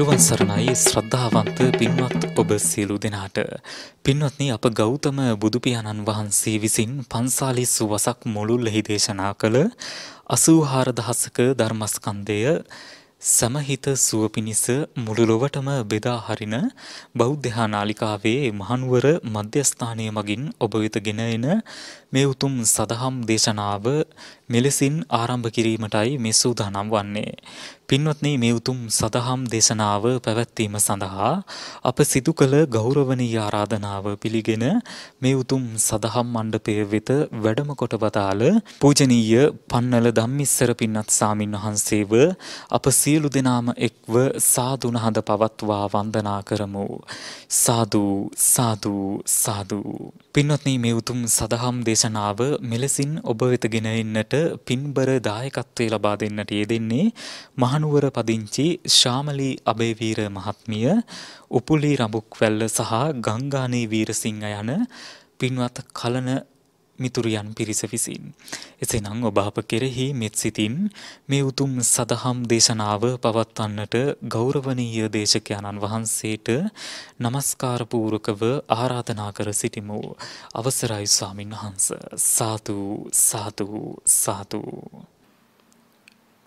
තෙරුවන් සරණයි ශ්‍රද්ධාවන්ත පින්වත් ඔබ සියලු දෙනාට. පින්වත්නි අප ගෞතම බුදුපියාණන් වහන්සේ විසින් පන්සාලිස් වසක් මුළුල්ලෙහි දේශනා කළ 84 දහසක ධර්මස්කන්ධය සමහිත සුව පිණිස මුළු ලොවටම බෙදා හරින බෞද්ධ නාලිකාවේ මහනුවර මධ්‍යස්ථානය මගින් ඔබ වෙත ගෙන එන මේ උතුම් සදහම් දේශනාව මෙලෙසින් ආරම්භ කිරීමටයි මේ සූදානම් වන්නේ. පින්වත්නි මේ උතුම් සදහම් දේශනාව පැවැත්වීම සඳහා අප සිදු කළ ගෞරවනීය ආරාධනාව පිළිගෙන මේ උතුම් සදහම් මණ්ඩපය වෙත වැඩම කොට වදාළ පූජනීය පන්නල ධම්මිස්සර පින්නත් සාමින් වහන්සේව අප සියලු දෙනාම එක්ව සාදු නහඳ පවත්වා වන්දනා කරමු. සාදු සාදු සාදු. පින්වත්නි මේ උතුම් සදහම් දේශනාව මෙලෙසින් ඔබ වෙත ගෙන එන්නට පින්බර දායකත්වයේ ලබා දෙන්නට යෙදෙන්නේ මහනුවර පදිංචි ශාමලී අබේවීර මහත්මිය උපුලි රඹුක්වැල්ල සහ ගංගානේ වීරසිංහ යන පින්වත් කලන මිතුරියන් පිරිස විසින්. එසේනම් ඔබ අප කෙරෙහි මෙත් සිතින් මේ උතුම් සදහම් දේශනාව පවත්වන්නට ගෞරවනීය දේශකයන්න් වහන්සේට নমස්කාර පූර්වකව ආරාධනා කර සිටිමු. අවසරයි ස්වාමින් වහන්ස. සාදු සාදු සාදු.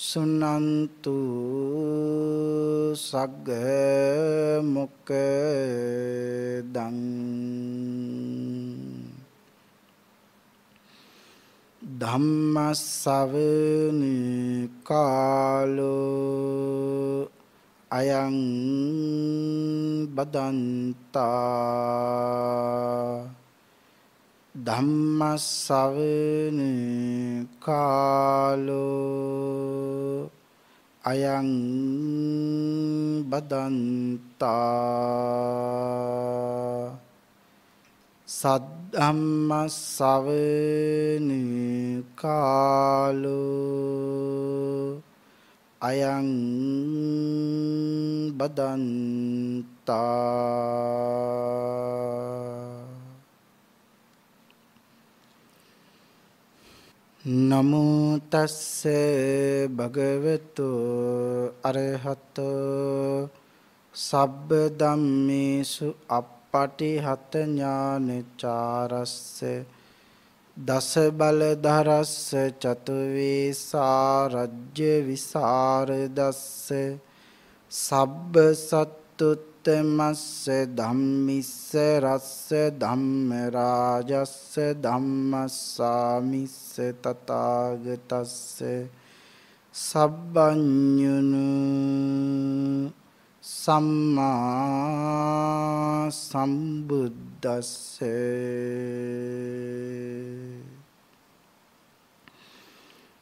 සුනන්තු සග්ග මොක්කදං ධම්මස්සවන කාලෝ අයං බදන්තා ධම්මස්සවන කාලෝ අයං බදන්තා සද්ධම්ම සවන කාලෝ අයං බදන්තා නමෝ තස්ස භගවතු අරහතෝ සබ්බ ධම්මේසු අප්පටිහත ඥානචාරස්ස දස බල ධරස්ස චතු වේසාරජ්‍ය විසරදස්ස සබ්බ සත්තුත් උත්තමස්ස ධම්මිස්ස රස්ස ධම්ම රාජස්ස ධම්මස්සාමිස්ස තථාගතස්ස සබ්බඤුනු සම්මා සම්බුද්දස්ස.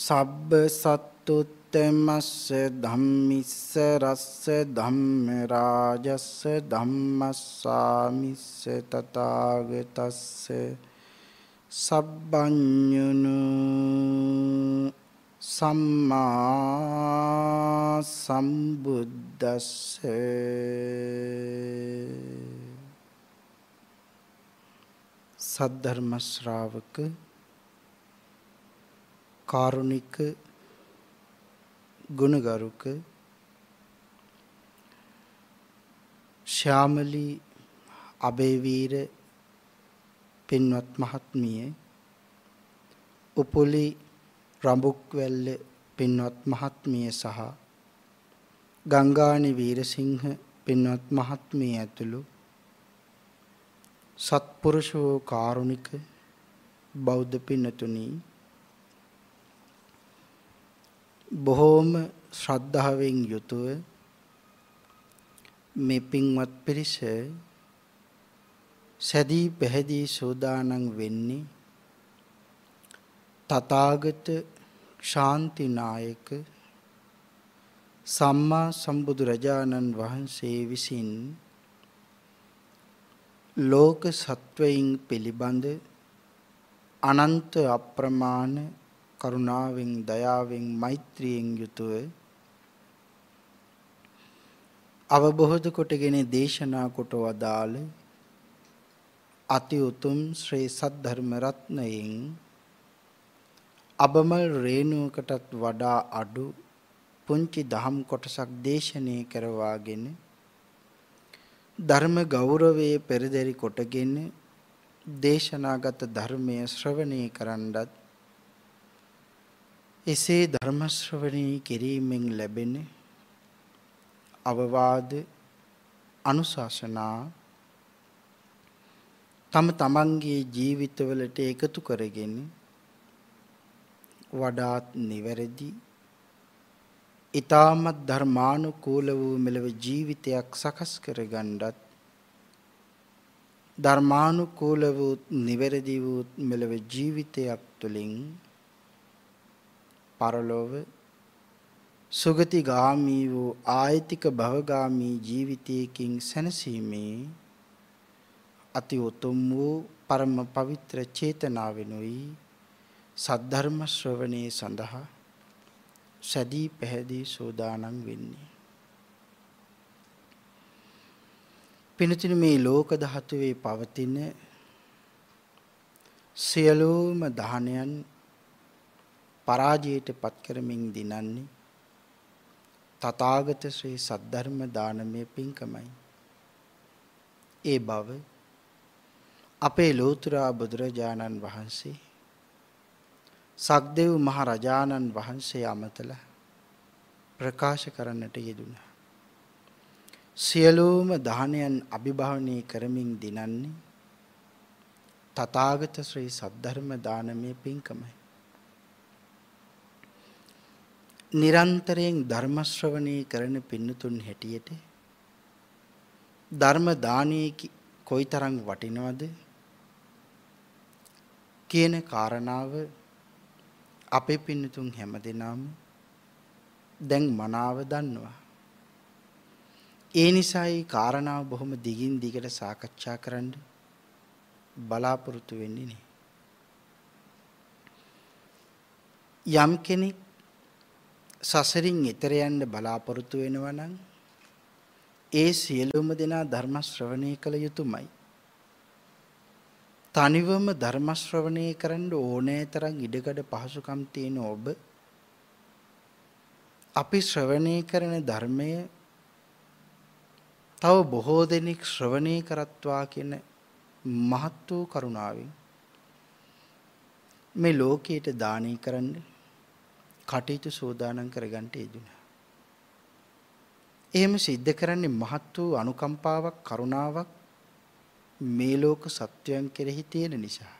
සබ්බ සත්තුත්තමස්ස ධම්මිස්ස රස්ස ධම්ම රාජස්ස ධම්මස්සාමිස්ස තථාගතස්ස සබ්බඤුනු සම්මා සම්බුද්දස්ස සද්ධර්ම ශ්‍රාවක කාරුණික ගුණගරුක ශ්‍යාමලී අබේවීර පින්වත් මහත්මිය උපුලි රඹුක්වැල්ල පින්වත් මහත්මිය සහ ගංගානි වීරසිංහ පින්වත් මහත්මිය ඇතුළු සත්පුරුෂෝ කාරුණික බෞද්ධ පින්නතුනි බොහෝම ශ්‍රද්ධාවෙන් යුතුව මේ පින්වත් පිරිස සැදී පැහැදී සෝදානම් වෙන්නේ තථාගත ශාන්තිනායක සම්මා සම්බුදු රජාණන් වහන්සේ විසින් ලෝක සත්වයින් පිළිබඳ අනන්ත අප්‍රමාණ කරුණාවෙන් දයාවෙන් මෛත්‍රියෙන් යුතුව අවබෝධ කොටගෙන දේශනා කොට වදාළ අති උතුම් ශ්‍රී සද්ධර්ම රත්නයෙන් අබමල් රේණුවකටත් වඩා අඩු පුංචි දහම් කොටසක් දේශනය කරවාගෙන ධර්ම ගෞරවයේ පෙරදරි කොටගෙන දේශනාගත ධර්මය ශ්‍රවණය කරන්නත් එසේ ධර්ම ශ්‍රවණය කිරීමෙන් ලැබෙන අවවාද අනුශාසනා තම තමන්ගේ ජීවිතවලට එකතු කරගෙන වඩාත් නිවැරදි ඊ타මත් ධර්මානුකූල වූ මෙලව ජීවිතයක් සකස් කරගන්නත් ධර්මානුකූල වූ නිවැරදි වූ මෙලව ජීවිතයක් තුළින් පරලොව සුගතිගාමී වූ ආයතික භවගාමී ජීවිතයකින් සැනසීමේ අති උතුම් වූ පරම පවිත්‍ර චේතනාවෙනුයි සද්ධර්ම ශ්‍රවණයේ සඳහා සැදී පැහැදී සෝදානම් වෙන්නේ. පිනතින මේ ලෝක ධාතුවේ පවතින සියලුම දහනයන් පරාජයට පත් කරමින් දිනන්නේ තථාගත ශ්‍රී සද්ධර්ම දානමය පින්කමයි. ඒ බව අපේ ලෝතර බුදුරජාණන් වහන්සේ සක්දෙව් මහ රජාණන් වහන්සේ අමතලා ප්‍රකාශ කරන්නට යෙදුණා. සියලුම දානයන් අභිභවනය කරමින් දිනන්නේ තථාගත ශ්‍රී සද්ධර්ම දානමය පින්කමයි. නිරන්තරයෙන් ධර්ම ශ්‍රවණය කරන පින්නතුන් හැටියට ධර්ම දානයේ කොයිතරම් වටිනවද කියන කාරණාව අපේ පින්නතුන් හැමදෙනාම දැන් මනාව දන්නවා. ඒ නිසා ඒ කාරණාව බොහොම දිගින් දිගට සාකච්ඡා කරන්න බලාපොරොත්තු වෙන්නේ නේ. යම් කෙනෙක් සසරින් ඈතර යන්න බලාපොරොත්තු වෙනවා නම් ඒ සියලුම දෙනා ධර්ම ශ්‍රවණය කළ යුතුමයි. තනිවම ධර්ම ශ්‍රවණය කරන්න ඕනෑ තරම් ඉඩකඩ පහසුකම් තියෙන ඔබ අපි ශ්‍රවණය කරන ධර්මය තව බොහෝ දෙනෙක් ශ්‍රවණය කරත්වා කියන මහත් වූ කරුණාවෙන් මේ ලෝකයට දානය කරන්න කටයුතු සෝදානම් කරගන්න යෙදුණා. එහෙම සිද්ධ කරන්නේ මහත් වූ අනුකම්පාවක් කරුණාවක් මේ ලෝක සත්වයන් කෙරෙහි තියෙන නිසා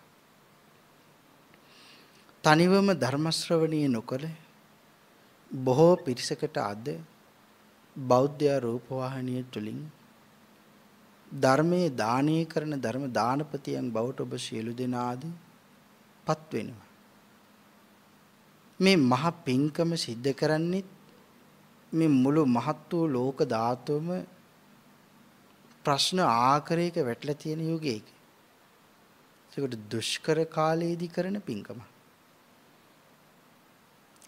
තනිවම ධර්ම ශ්‍රවණිය නොකළ බොහෝ පිරිසකට අද බෞද්ධ රූපවාහිනිය තුලින් ධර්මයේ දානය කරන ධර්ම දානපතියන් බවට ඔබ සියලු දෙනාද පත් වෙනවා මේ මහ පිංකම සිද්ධ කරන්නේ මේ මුළු මහත් වූ ලෝක ධාතුවම ප්‍රශ්න ආකාරයක වැටලා තියෙන යුගයක. ඒකට දුෂ්කර කාලයේදී කරන පින්කම.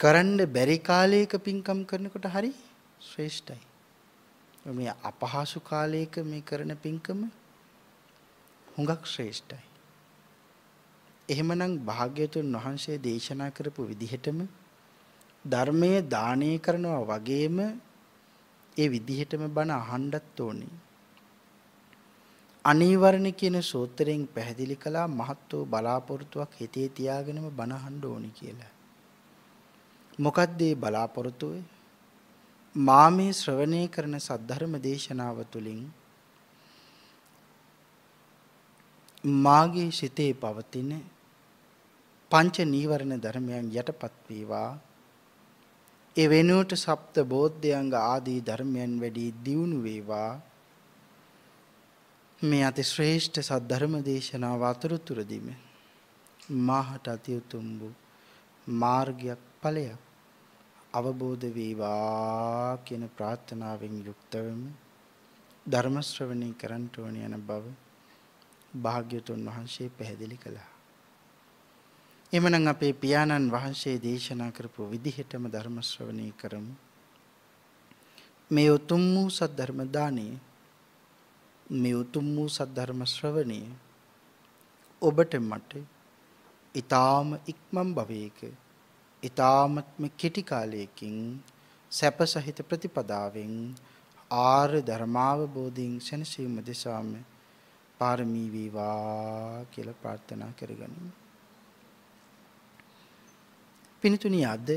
කරන්න බැරි කාලයක පින්කම් කරනකොට හරි ශ්‍රේෂ්ඨයි. මේ අපහසු කාලයක මේ කරන පින්කම හුඟක් ශ්‍රේෂ්ඨයි. එහෙමනම් භාග්‍යතුන් වහන්සේ දේශනා කරපු විදිහටම ධර්මයේ දානය කරනවා වගේම ඒ විදිහටම බණ අහන්නත් ඕනේ. අනීවරණ කියන සූත්‍රයෙන් පැහැදිලි කළා මහත් වූ බලාපොරොත්තුවක් හිතේ තියාගෙනම බණ අහන්න ඕනි කියලා. මොකක්ද මේ බලාපොරොත්තුව? මා මේ ශ්‍රවණය කරන සද්ධර්ම දේශනාව තුළින් මාගේ සිතේ පවතින පංච නීවරණ ධර්මයන් යටපත් වේවා ඒ වෙනුවට සප්ත බෝධ්‍යංග ආදී ධර්මයන් වැඩි දියුණු වේවා මේ අති ශ්‍රේෂ්ඨ සද්ධර්ම දේශනාව අතුරුතුරදීම මාහට අති උතුම් වූ මාර්ගයක් ඵලයක් අවබෝධ වේවා කියන ප්‍රාර්ථනාවෙන් යුක්තවම ධර්ම ශ්‍රවණය කරන්ට ඕන යන බව භාග්‍යතුන් වහන්සේ පැහැදිලි කළා. එමනම් අපේ පියාණන් වහන්සේ දේශනා කරපු විදිහටම ධර්ම ශ්‍රවණය කරමු. මේ උතුම් වූ සද්ධර්ම දානය මේ උතුම් වූ සද්ධර්ම ශ්‍රවණය ඔබට මට ඊ타ම ඉක්මන් භවයක ඊ타මත්ම කෙටි කාලයකින් සැප සහිත ප්‍රතිපදාවෙන් ආර්ය ධර්මාවබෝධයෙන් සැනසීම දෙසාම පාරමී වේවා කියලා ප්‍රාර්ථනා කරගනිමු. පින්තුනි අද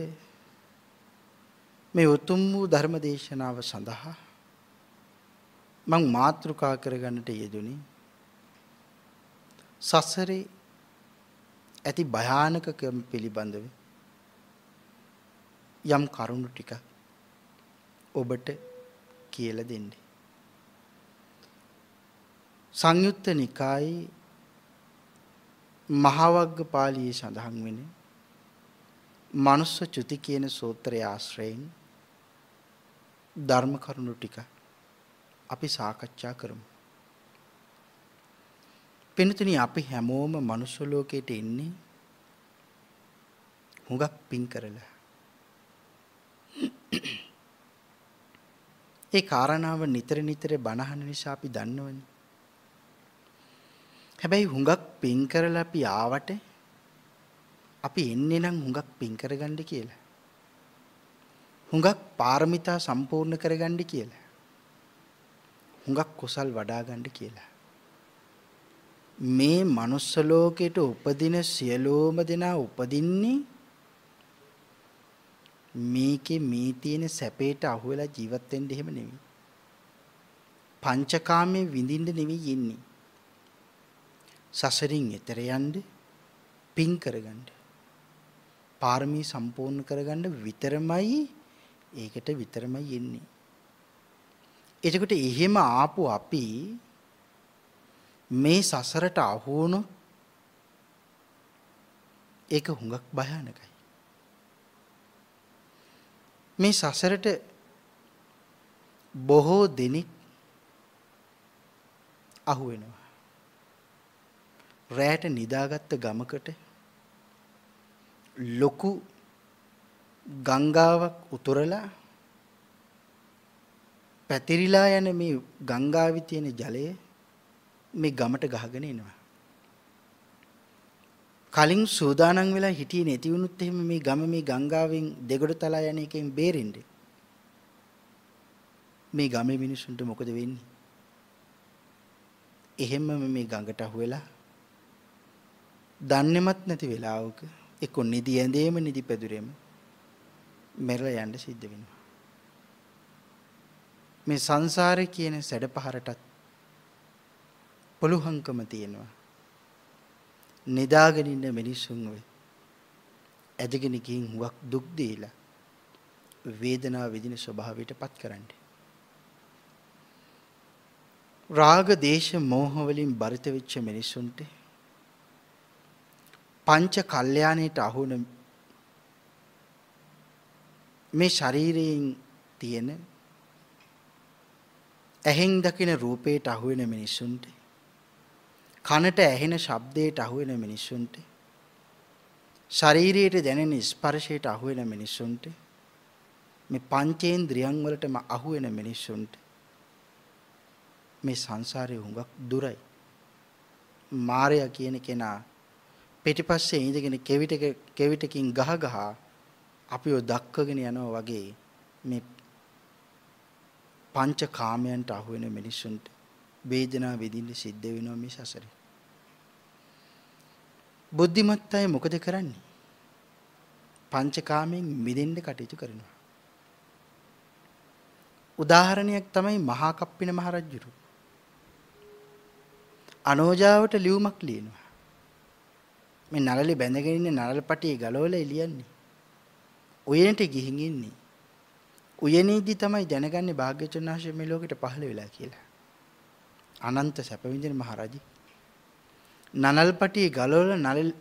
මේ උතුම් වූ ධර්ම දේශනාව සඳහා මං මාතෘකා කරගන්නට යෙදුනේ සසරේ ඇති භයානකකම් පිළිබඳව යම් කරුණු ටික ඔබට කියලා දෙන්න. සංයුත්ත නිකායේ මහවග්ග පාළියේ සඳහන් වෙන්නේ මනුස්ස චුති කියන සූත්‍රය ආශ්‍රයෙන් ධර්ම කරුණු ටික අපි සාකච්ඡා කරමු. පින්තුනි අපි හැමෝම මනුස්ස ලෝකයට එන්නේ හුඟක් පින් කරලා. ඒ කාරණාව නිතර නිතර බණහන නිසා අපි දන්නවනේ. හැබැයි හුඟක් පින් කරලා අපි ආවට අපි එන්නේ නම් හුඟක් පින් කරගන්න කියලා. හුඟක් පාරමිතා සම්පූර්ණ කරගන්න කියලා. හුඟක් කුසල් වඩා ගන්න කියලා. මේ manuss ලෝකෙට උපදින සියලෝම දෙනා උපදින්නේ මේකේ මේ තියෙන සැපේට අහු වෙලා ජීවත් වෙන්න එහෙම නෙවෙයි. පංචකාමයේ විඳින්න නෙවෙයි ඉන්නේ. සසරින් එතර යන්න පින් කරගන්න. පාරමී සම්පූර්ණ කරගන්න විතරමයි ඒකට විතරමයි එන්නේ. එතකොට එහෙම ආපු අපි මේ සසරට අහු වුණොත් ඒක හුඟක් භයානකයි. මේ සසරට බොහෝ දෙනෙක් අහු වෙනවා. රැයට නිදාගත්ත ගමකට ලොකු ගංගාවක් උතුරලා පැතිරිලා යන මේ ගංගාවේ තියෙන ජලය මේ ගමට ගහගෙන එනවා. කලින් සූදානම් වෙලා හිටියේ නැති වුණොත් එහෙම මේ ගම මේ ගංගාවෙන් දෙගොඩ තලා යන එකෙන් බේරෙන්න. මේ ගමේ මිනිසුන්ට මොකද වෙන්නේ? එහෙම්ම මේ ගඟට අහුවෙලා දන්නේමත් නැති වෙලාවක එක්ක නිදි ඇඳේම නිදි පැදුරෙම මෙරළ යන්න සිද්ධ වෙනවා. මේ සංසාරේ කියන සැඩපහරටත් පුළුවන්කම තියෙනවා. නිදාගෙන ඉන්න මිනිසුන් වෙ ඇදගෙන ගින් හුවක් දුක් දීලා වේදනාව විඳින ස්වභාවයට පත් කරන්නේ. රාග දේශ මෝහ වලින් බරිත වෙච්ච මිනිසුන්ට පංච කල්යාණයට අහුන මේ ශරීරයෙන් තියෙන ඇහෙන් දකින රූපයට අහුවෙන මිනිස්සුන්ට කනට ඇහෙන ශබ්දයට අහුවෙන මිනිස්සුන්ට ශරීරයට දැනෙන ස්පර්ශයට අහු වෙන මිනිස්සුන්ට මේ පංචේන්ද්‍රියන් වලටම අහු වෙන මිනිස්සුන්ට මේ සංසාරේ හුඟක් දුරයි. මායя කියන කෙනා පිටිපස්සේ ඉඳගෙන කෙවිට කෙවිටකින් ගහ ගහ අපිව දක්වගෙන යනවා වගේ මේ පංච කාමයන්ට අහු වෙන මිනිස්සුන්ට වේදනාව විඳින්න සිද්ධ වෙනවා මේ සසරේ. බුද්ධිමත් අය මොකද කරන්නේ? පංචකාමයෙන් මිදෙන්න කටයුතු කරනවා. උදාහරණයක් තමයි මහා කප්පින මහරජුරු. අනෝජාවට ලියුමක් ලියනවා. මේ නළලේ බැඳගෙන ඉන්න නළල පටියේ ගලවලා එළියන්නේ. උයනට ගිහින් ඉන්නේ. උයනේදී තමයි දැනගන්නේ භාග්‍යවතුන් වහන්සේ මේ ලෝකෙට පහළ වෙලා කියලා. අනන්ත සැප විඳින මහරජි. නනල්පටියේ ගලවල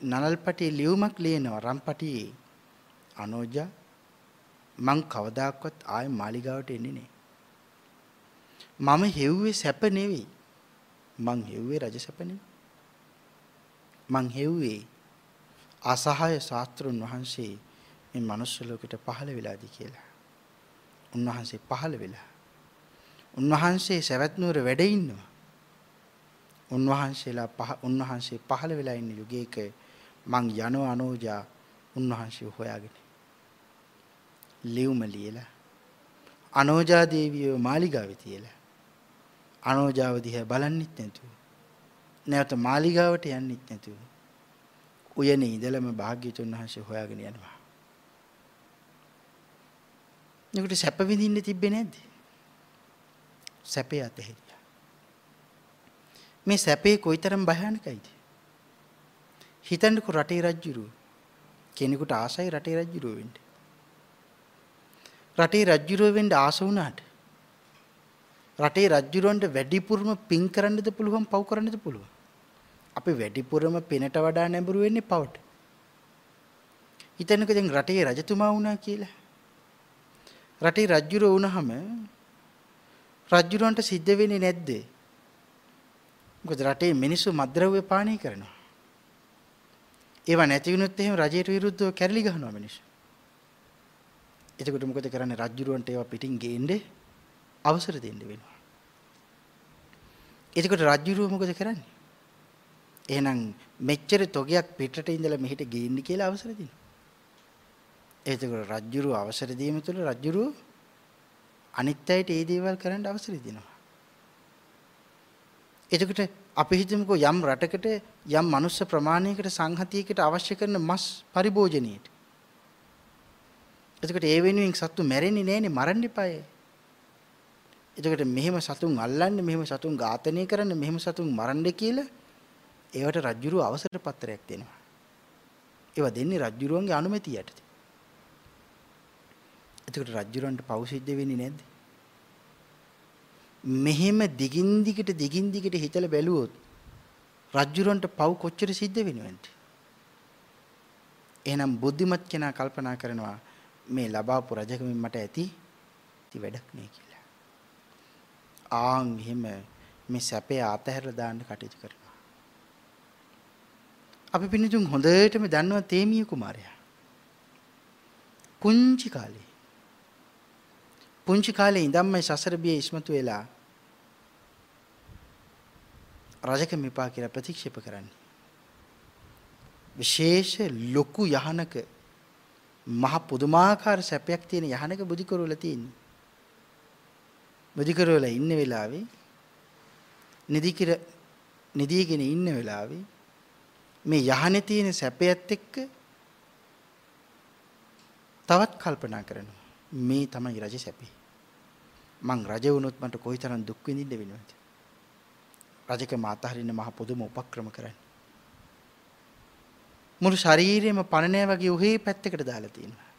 නනල්පටියේ ලියුමක් ලියනවා රම්පටියේ අනෝජා මං කවදාක්වත් ආයෙ මාලිගාවට එන්නේ නෑ. මම හෙව්වේ සැප නෙවෙයි. මං හෙව්වේ රජ සැප නෙවෙයි. මං හෙව්වේ අසහාය ශාස්ත්‍රුන් වහන්සේ මේ මනුස්ස ලෝකෙට පහළ වෙලාදී කියලා. උන්වහන්සේ පහළ වෙලා. උන්වහන්සේ සවැත් නුවර වැඩ ඉන්නවා. උන්වහන්සේලා පහ උන්වහන්සේ පහළ වෙලා ඉන්න යුගයක මං යනවා අනෝජා උන්වහන්සේ හොයාගෙන. ලියුම ලියලා අනෝජා දේවිය මාලිගාවේ තියලා අනෝජාව දිහා බලන්නෙත් නැතුව නැවත මාලිගාවට යන්නෙත් නැතුව උයනේ ඉඳලම භාග්‍යතුන් වහන්සේ හොයාගෙන යනවා. ඒකට සැප විඳින්න තිබ්බේ නැද්ද? සැපේ අතහැරියා. මේ සැපේ කොයිතරම් භයානකයිද? හිතන්නකො රටේ රජුරු කෙනෙකුට ආසයි රටේ රජුරුව වෙන්න. රටේ රජුරුව වෙන්න ආස වුණාට රටේ රජුරවන්ට වැඩිපුරම පින් කරන්නද පුළුවන් පව් කරන්නද පුළුවන්. අපි වැඩිපුරම පිනට වඩා නැඹුරු වෙන්නේ පවට. හිතන්නකෝ දැන් රටේ රජතුමා වුණා කියලා. රටේ රජුර වුණාම රජුරවන්ට සිද්ධ වෙන්නේ නැද්ද? මොකද රටේ මිනිස්සු මද්ද්‍රව්‍ය පානය කරනවා. ඒවා නැති වුණොත් එහෙම රජයට විරුද්ධව කැරලි ගහනවා මිනිස්සු. එතකොට මොකද කරන්නේ රජුරවන්ට ඒවා පිටින් ගේන්නේ අවසර දෙන්න වෙනවා. එතකොට රජුරුව මොකද කරන්නේ? එහෙනම් මෙච්චර තොගයක් පිටට ඉඳලා මෙහෙට ගේන්න කියලා අවසර දෙනවා. එතකොට රජුරුව අවසර දීම තුළ රජුරුව අනිත් අයට ඒ දේවල් කරන්න අවසර දෙනවා. එතකොට අපි හිතමුකෝ යම් රටකට යම් මනුස්ස ප්‍රමාණයකට සංහතියකට අවශ්‍ය කරන මස් පරිභෝජනයේට. එතකොට ඒ වෙනුවෙන් සත්තු මැරෙන්නේ නැහනේ මරන්න එපායේ. එතකොට මෙහෙම සතුන් අල්ලන්නේ මෙහෙම සතුන් ඝාතනය කරන්න මෙහෙම සතුන් මරන්න කියලා ඒවට රජ්ජුරුව අවසර පත්‍රයක් දෙනවා. ඒවා දෙන්නේ රජ්ජුරුවන්ගේ අනුමැතිය යටතේ. එතකොට රජ්ජුරුවන්ට පව් සිද්ධ වෙන්නේ නැද්ද? මෙහෙම දිගින් දිගට දිගින් දිගට හිතලා බැලුවොත් රජ්ජුරුවන්ට පව් කොච්චර සිද්ධ වෙනවද? එහෙනම් බුද්ධිමත් කෙනා කල්පනා කරනවා මේ ලබාපු රජකමින් මට ඇති ති වැඩක් නෑ කියලා. ආන් එහෙම මේ සැපේ ආතහැරලා දාන්න කටයුතු කරනවා. අපි පින්නතුන් හොඳටම දන්නවා තේමිය කුමාරයා. පුංචි කාලේ පුංචි කාලේ ඉඳන්මයි සසර බියේ ඉස්මතු වෙලා රජකම විපා කියලා ප්‍රතික්ෂේප කරන්නේ. විශේෂ ලොකු යහනක මහ පුදුමාකාර සැපයක් තියෙන යහනක බුදි කරවල තියෙන්නේ. බුදිකරවල ඉන්න වෙලාවේ නිදි කිර නිදීගෙන ඉන්න වෙලාවේ මේ යහනේ තියෙන සැපයත් එක්ක තවත් කල්පනා කරනවා. මේ තමයි රජ සැපේ. මං රජ වුණොත් මට කොයිතරම් දුක් විඳින්න වෙනවද? රජක මාතහරින්න මහ පොදුම උපක්‍රම කරන්නේ. මුළු ශරීරෙම පණනෑ වගේ උහේ පැත්තකට දාලා තියෙනවා.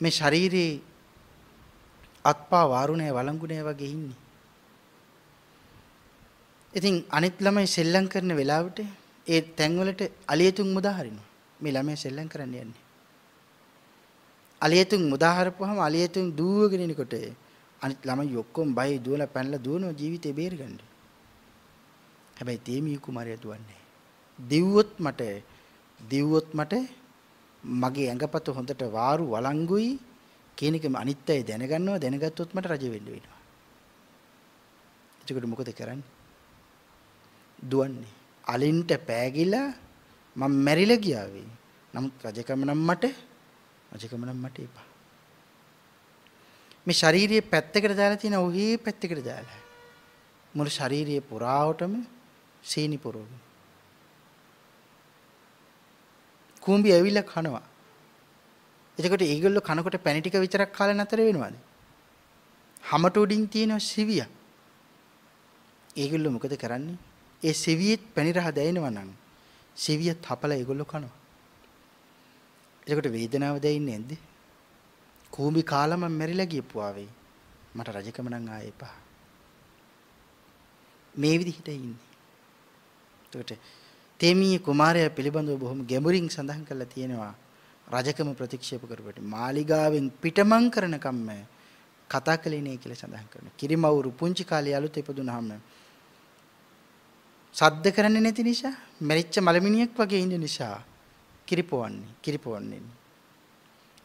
මේ ශරීරේ අත්පා වාරුණේ වළංගුනේ වගේ ඉන්නේ. ඉතින් අනිත් ළමයි සෙල්ලම් කරන වෙලාවට ඒ තැන්වලට අලියතුන් මුදාහරිනවා. මේ ළමයා සෙල්ලම් කරන්න යන්නේ. අලියතුන් මුදාහරපුවාම අලියතුන් දුවගෙන එනකොට අනිත් ළමයි ඔක්කොම බයි දුවලා පැනලා දුවනවා ජීවිතේ බේරගන්න. හැබැයි තේමී කුමාරයා දුවන්නේ. දිව්වොත් මට දිව්වොත් මට මගේ ඇඟපත හොඳට වාරු වළංගුයි කියන එක අනිත් අය දැනගන්නවා දැනගත්තොත් මට රජ වෙන්න වෙනවා. එතකොට මොකද කරන්නේ? දුවන්නේ. අලින්ට පෑගිලා මම මැරිලා ගියා වෙයි. නමුත් රජකම නම් මට රජකම නම් මට එපා. මේ ශාරීරියේ පැත්තකට දාලා තියෙන ඔහේ පැත්තකට දාලා. මුළු ශාරීරියේ පුරාවටම සීනි පුරවන. කූඹි ඇවිල්ලා කනවා. එතකොට ඒගොල්ලෝ කනකොට පැණි ටික විතරක් කාලා නතර වෙනවද? හැමට උඩින් තියෙන සිවිය. ඒගොල්ලෝ මොකද කරන්නේ? ඒ සිවියෙත් පැණි රහ දැනෙනවා නම් සිවියත් හපලා ඒගොල්ලෝ කනවා. එතකොට වේදනාව දැනෙන්නේ නැද්ද? කූඹි කාලා මම මැරිලා ගියපුවා වෙයි. මට රජකම නම් ආයේ එපා. මේ විදිහට ඉන්නේ. එතකොට තේමී කුමාරයා පිළිබඳව බොහොම ගැඹුරින් සඳහන් කරලා තියෙනවා රජකම ප්‍රතික්ෂේප කරපට මාලිගාවෙන් පිටමං කරනකම්ම කතා කළේ නේ කියලා සඳහන් කරනවා. කිරිමවුරු පුංචි කාලේ අලුත් ඉපදුනහම සද්ද කරන්නේ නැති නිසා මැරිච්ච මලමිනියක් වගේ ඉන්න නිසා කිරිපොවන්නේ කිරිපොවන්නේ.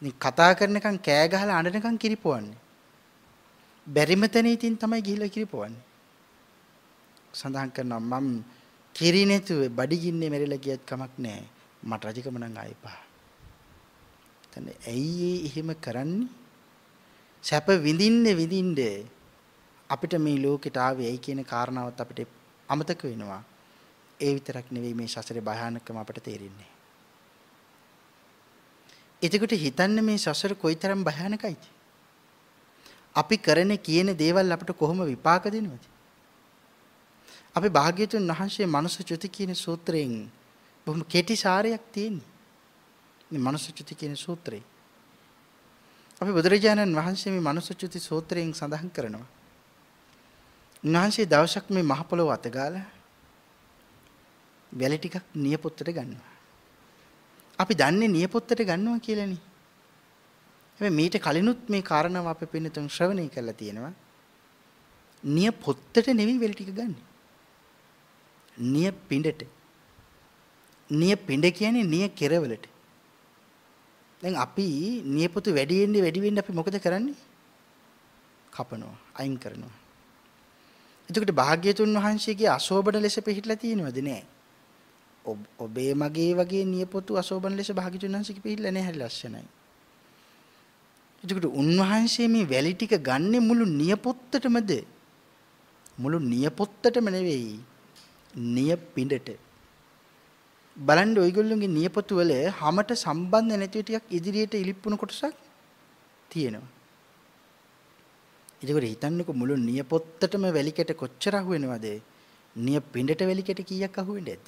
ඉතින් කතා කරනකම් කෑ ගහලා අඬනකම් කිරිපොවන්නේ. බැරිම තැන ඉතින් තමයි ගිහිලා කිරිපොවන්නේ. සඳහන් කරනවා මම කිරි නැතුව බඩගින්නේ මෙරෙලා ගියත් කමක් නැහැ. මට රජකම නම් ආයිපා. එතන ඇයි එහෙම කරන්නේ? සැප විඳින්න විඳින්න අපිට මේ ලෝකෙට ආවේ ඇයි කියන කාරණාවත් අපිට අමතක වෙනවා. ඒ විතරක් නෙවෙයි මේ සසරේ භයානකම අපිට තේරෙන්නේ. එතකොට හිතන්න මේ සසර කොයිතරම් භයානකයිද? අපි කරන කියන දේවල් අපිට කොහොම විපාක දෙනවද? අපි භාග්‍යතුන් වහන්සේ මනුස්ස චුති කියන සූත්‍රයෙන් බොහොම කෙටි සාරයක් තියෙන්නේ. මේ මනුස්ස චුති කියන සූත්‍රේ. අපි බුදුරජාණන් වහන්සේ මේ මනුස්ස චුති සූත්‍රයෙන් සඳහන් කරනවා. උන්වහන්සේ දවසක් මේ මහ පොළොව අතගාලා වැලි ටිකක් නියපොත්තට ගන්නවා. අපි දන්නේ නියපොත්තට ගන්නවා කියලානේ. හැබැයි මීට කලිනුත් මේ කාරණාව අපි පින්නතුන් ශ්‍රවණය කරලා තියෙනවා. නියපොත්තට නෙවෙයි වැලි ටික ගන්නේ. නිය පිඬට. නිය පිඬ කියන්නේ නිය කෙරවලට. දැන් අපි නියපොතු වැඩි වෙන්නේ වැඩි වෙන්නේ අපි මොකද කරන්නේ? කපනවා, අයින් කරනවා. එතකොට භාග්‍යතුන් වහන්සේගේ අශෝබන ලෙස පිළිහිලා තියෙනවද නෑ? ඔබේ මගේ වගේ නියපොතු අශෝබන ලෙස භාග්‍යතුන් වහන්සේගේ පිළිහිලා නෑ හරි ලස්සනයි. එතකොට උන්වහන්සේ මේ වැලි ටික ගන්නෙ මුළු නියපොත්තටමද? මුළු නියපොත්තටම නෙවෙයි. නිය පිඬට. බලන්න ඔයගොල්ලෝගේ නියපොතු වල හැමත සම්බන්ධ නැතිව ටිකක් ඉදිරියට ඉලිප්පුණු කොටසක් තියෙනවා. ඒකෝර හිතන්නකෝ මුළු නියපොත්තටම වැලිකෙට කොච්චර අහු වෙනවද? නිය පිඬට වැලිකෙට කීයක් අහු වෙන්නේ ඇද්ද?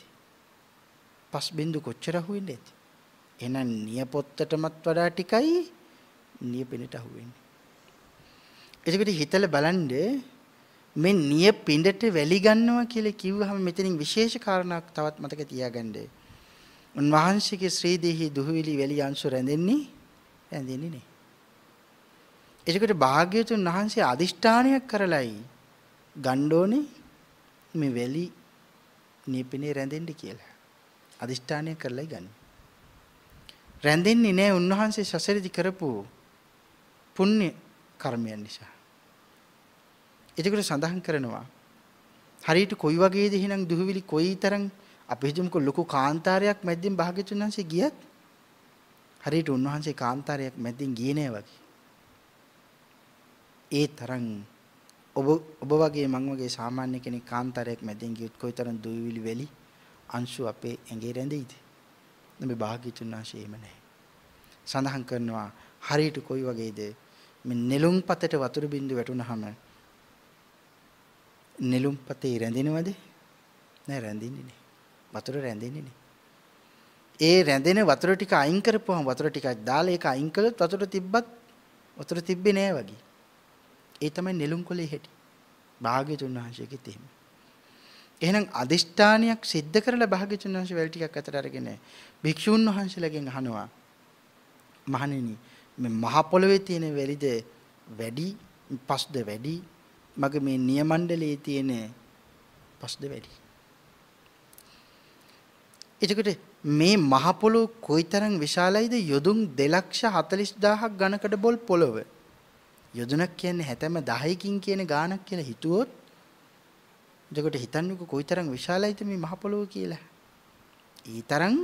පස් බින්දු කොච්චර අහු වෙන්නේ ඇද්ද? එහෙනම් නියපොත්තටමත් වඩා ටිකයි නිය පිඬට අහු වෙන්නේ. ඒකට හිතලා බලන්නේ මේ නිය පිඬට වැලි ගන්නවා කියලා කිව්වහම මෙතනින් විශේෂ කාරණාවක් තවත් මතක තියාගන්න. උන්වහන්සේගේ ශ්‍රී දේහි දුහවිලි වැලි අංශු රැඳෙන්නේ රැඳෙන්නේ නේ. එතකොට භාග්‍යතුන් වහන්සේ අදිෂ්ඨානයක් කරලයි ගණ්ඩෝනේ මේ වැලි නියපිනේ රැඳෙන්න කියලා. අදිෂ්ඨානය කරලයි ගන්න. රැඳෙන්නේ නැහැ උන්වහන්සේ සසරදි කරපු පුණ්‍ය කර්මයන් නිසා. එතකොට සඳහන් කරනවා හරියට කොයි වගේද එහෙනම් දුහවිලි කොයිතරම් අපි හිතමුකෝ ලොකු කාන්තාරයක් මැද්දෙන් භාග්‍යතුන් වහන්සේ ගියත් හරියට උන්වහන්සේ කාන්තාරයක් මැද්දෙන් ගියේ නෑ වගේ. ඒ තරම් ඔබ ඔබ වගේ මං වගේ සාමාන්‍ය කෙනෙක් කාන්තාරයක් මැද්දෙන් ගියොත් කොයිතරම් දුවිලි වෙලි අංශු අපේ ඇඟේ රැඳෙයිද? මේ භාග්‍යතුන් වහන්සේ එහෙම නැහැ. සඳහන් කරනවා හරියට කොයි වගේද මේ නෙළුම් පතට වතුර බින්දු වැටුනහම නෙළුම් පතේ රැඳෙනවද? නෑ රැඳෙන්නේ නෑ. වතුර රැඳෙන්නේ නෑ. ඒ රැඳෙන වතුර ටික අයින් කරපුවම වතුර ටිකක් දාලා ඒක අයින් කළොත් වතුර තිබ්බත් වතුර තිබ්බේ නෑ වගේ. ඒ තමයි නෙළුම් කොලේ හැටි. භාග්‍යතුන් වහන්සේගෙත් එහෙම. එහෙනම් අදිෂ්ඨානයක් සිද්ධ කරලා භාග්‍යතුන් වහන්සේ වැල් ටිකක් අතට අරගෙන භික්ෂුන් වහන්සේලාගෙන් අහනවා මහණෙනි මේ මහ පොළවේ තියෙන වැලිද වැඩි පස්ද වැඩි මගේ මේ නියමණ්ඩලයේ තියෙන පස්ද වැඩි. එතකොට මේ මහ පොළොව කොයිතරම් විශාලයිද යොදුන් 240000ක් ඝනකඩ බොල් පොළොව. යොදුනක් කියන්නේ හැතැම්ම 10කින් කියන ගාණක් කියලා හිතුවොත් එතකොට හිතන්නකෝ කොයිතරම් විශාලයිද මේ මහ පොළොව කියලා. ඊතරම්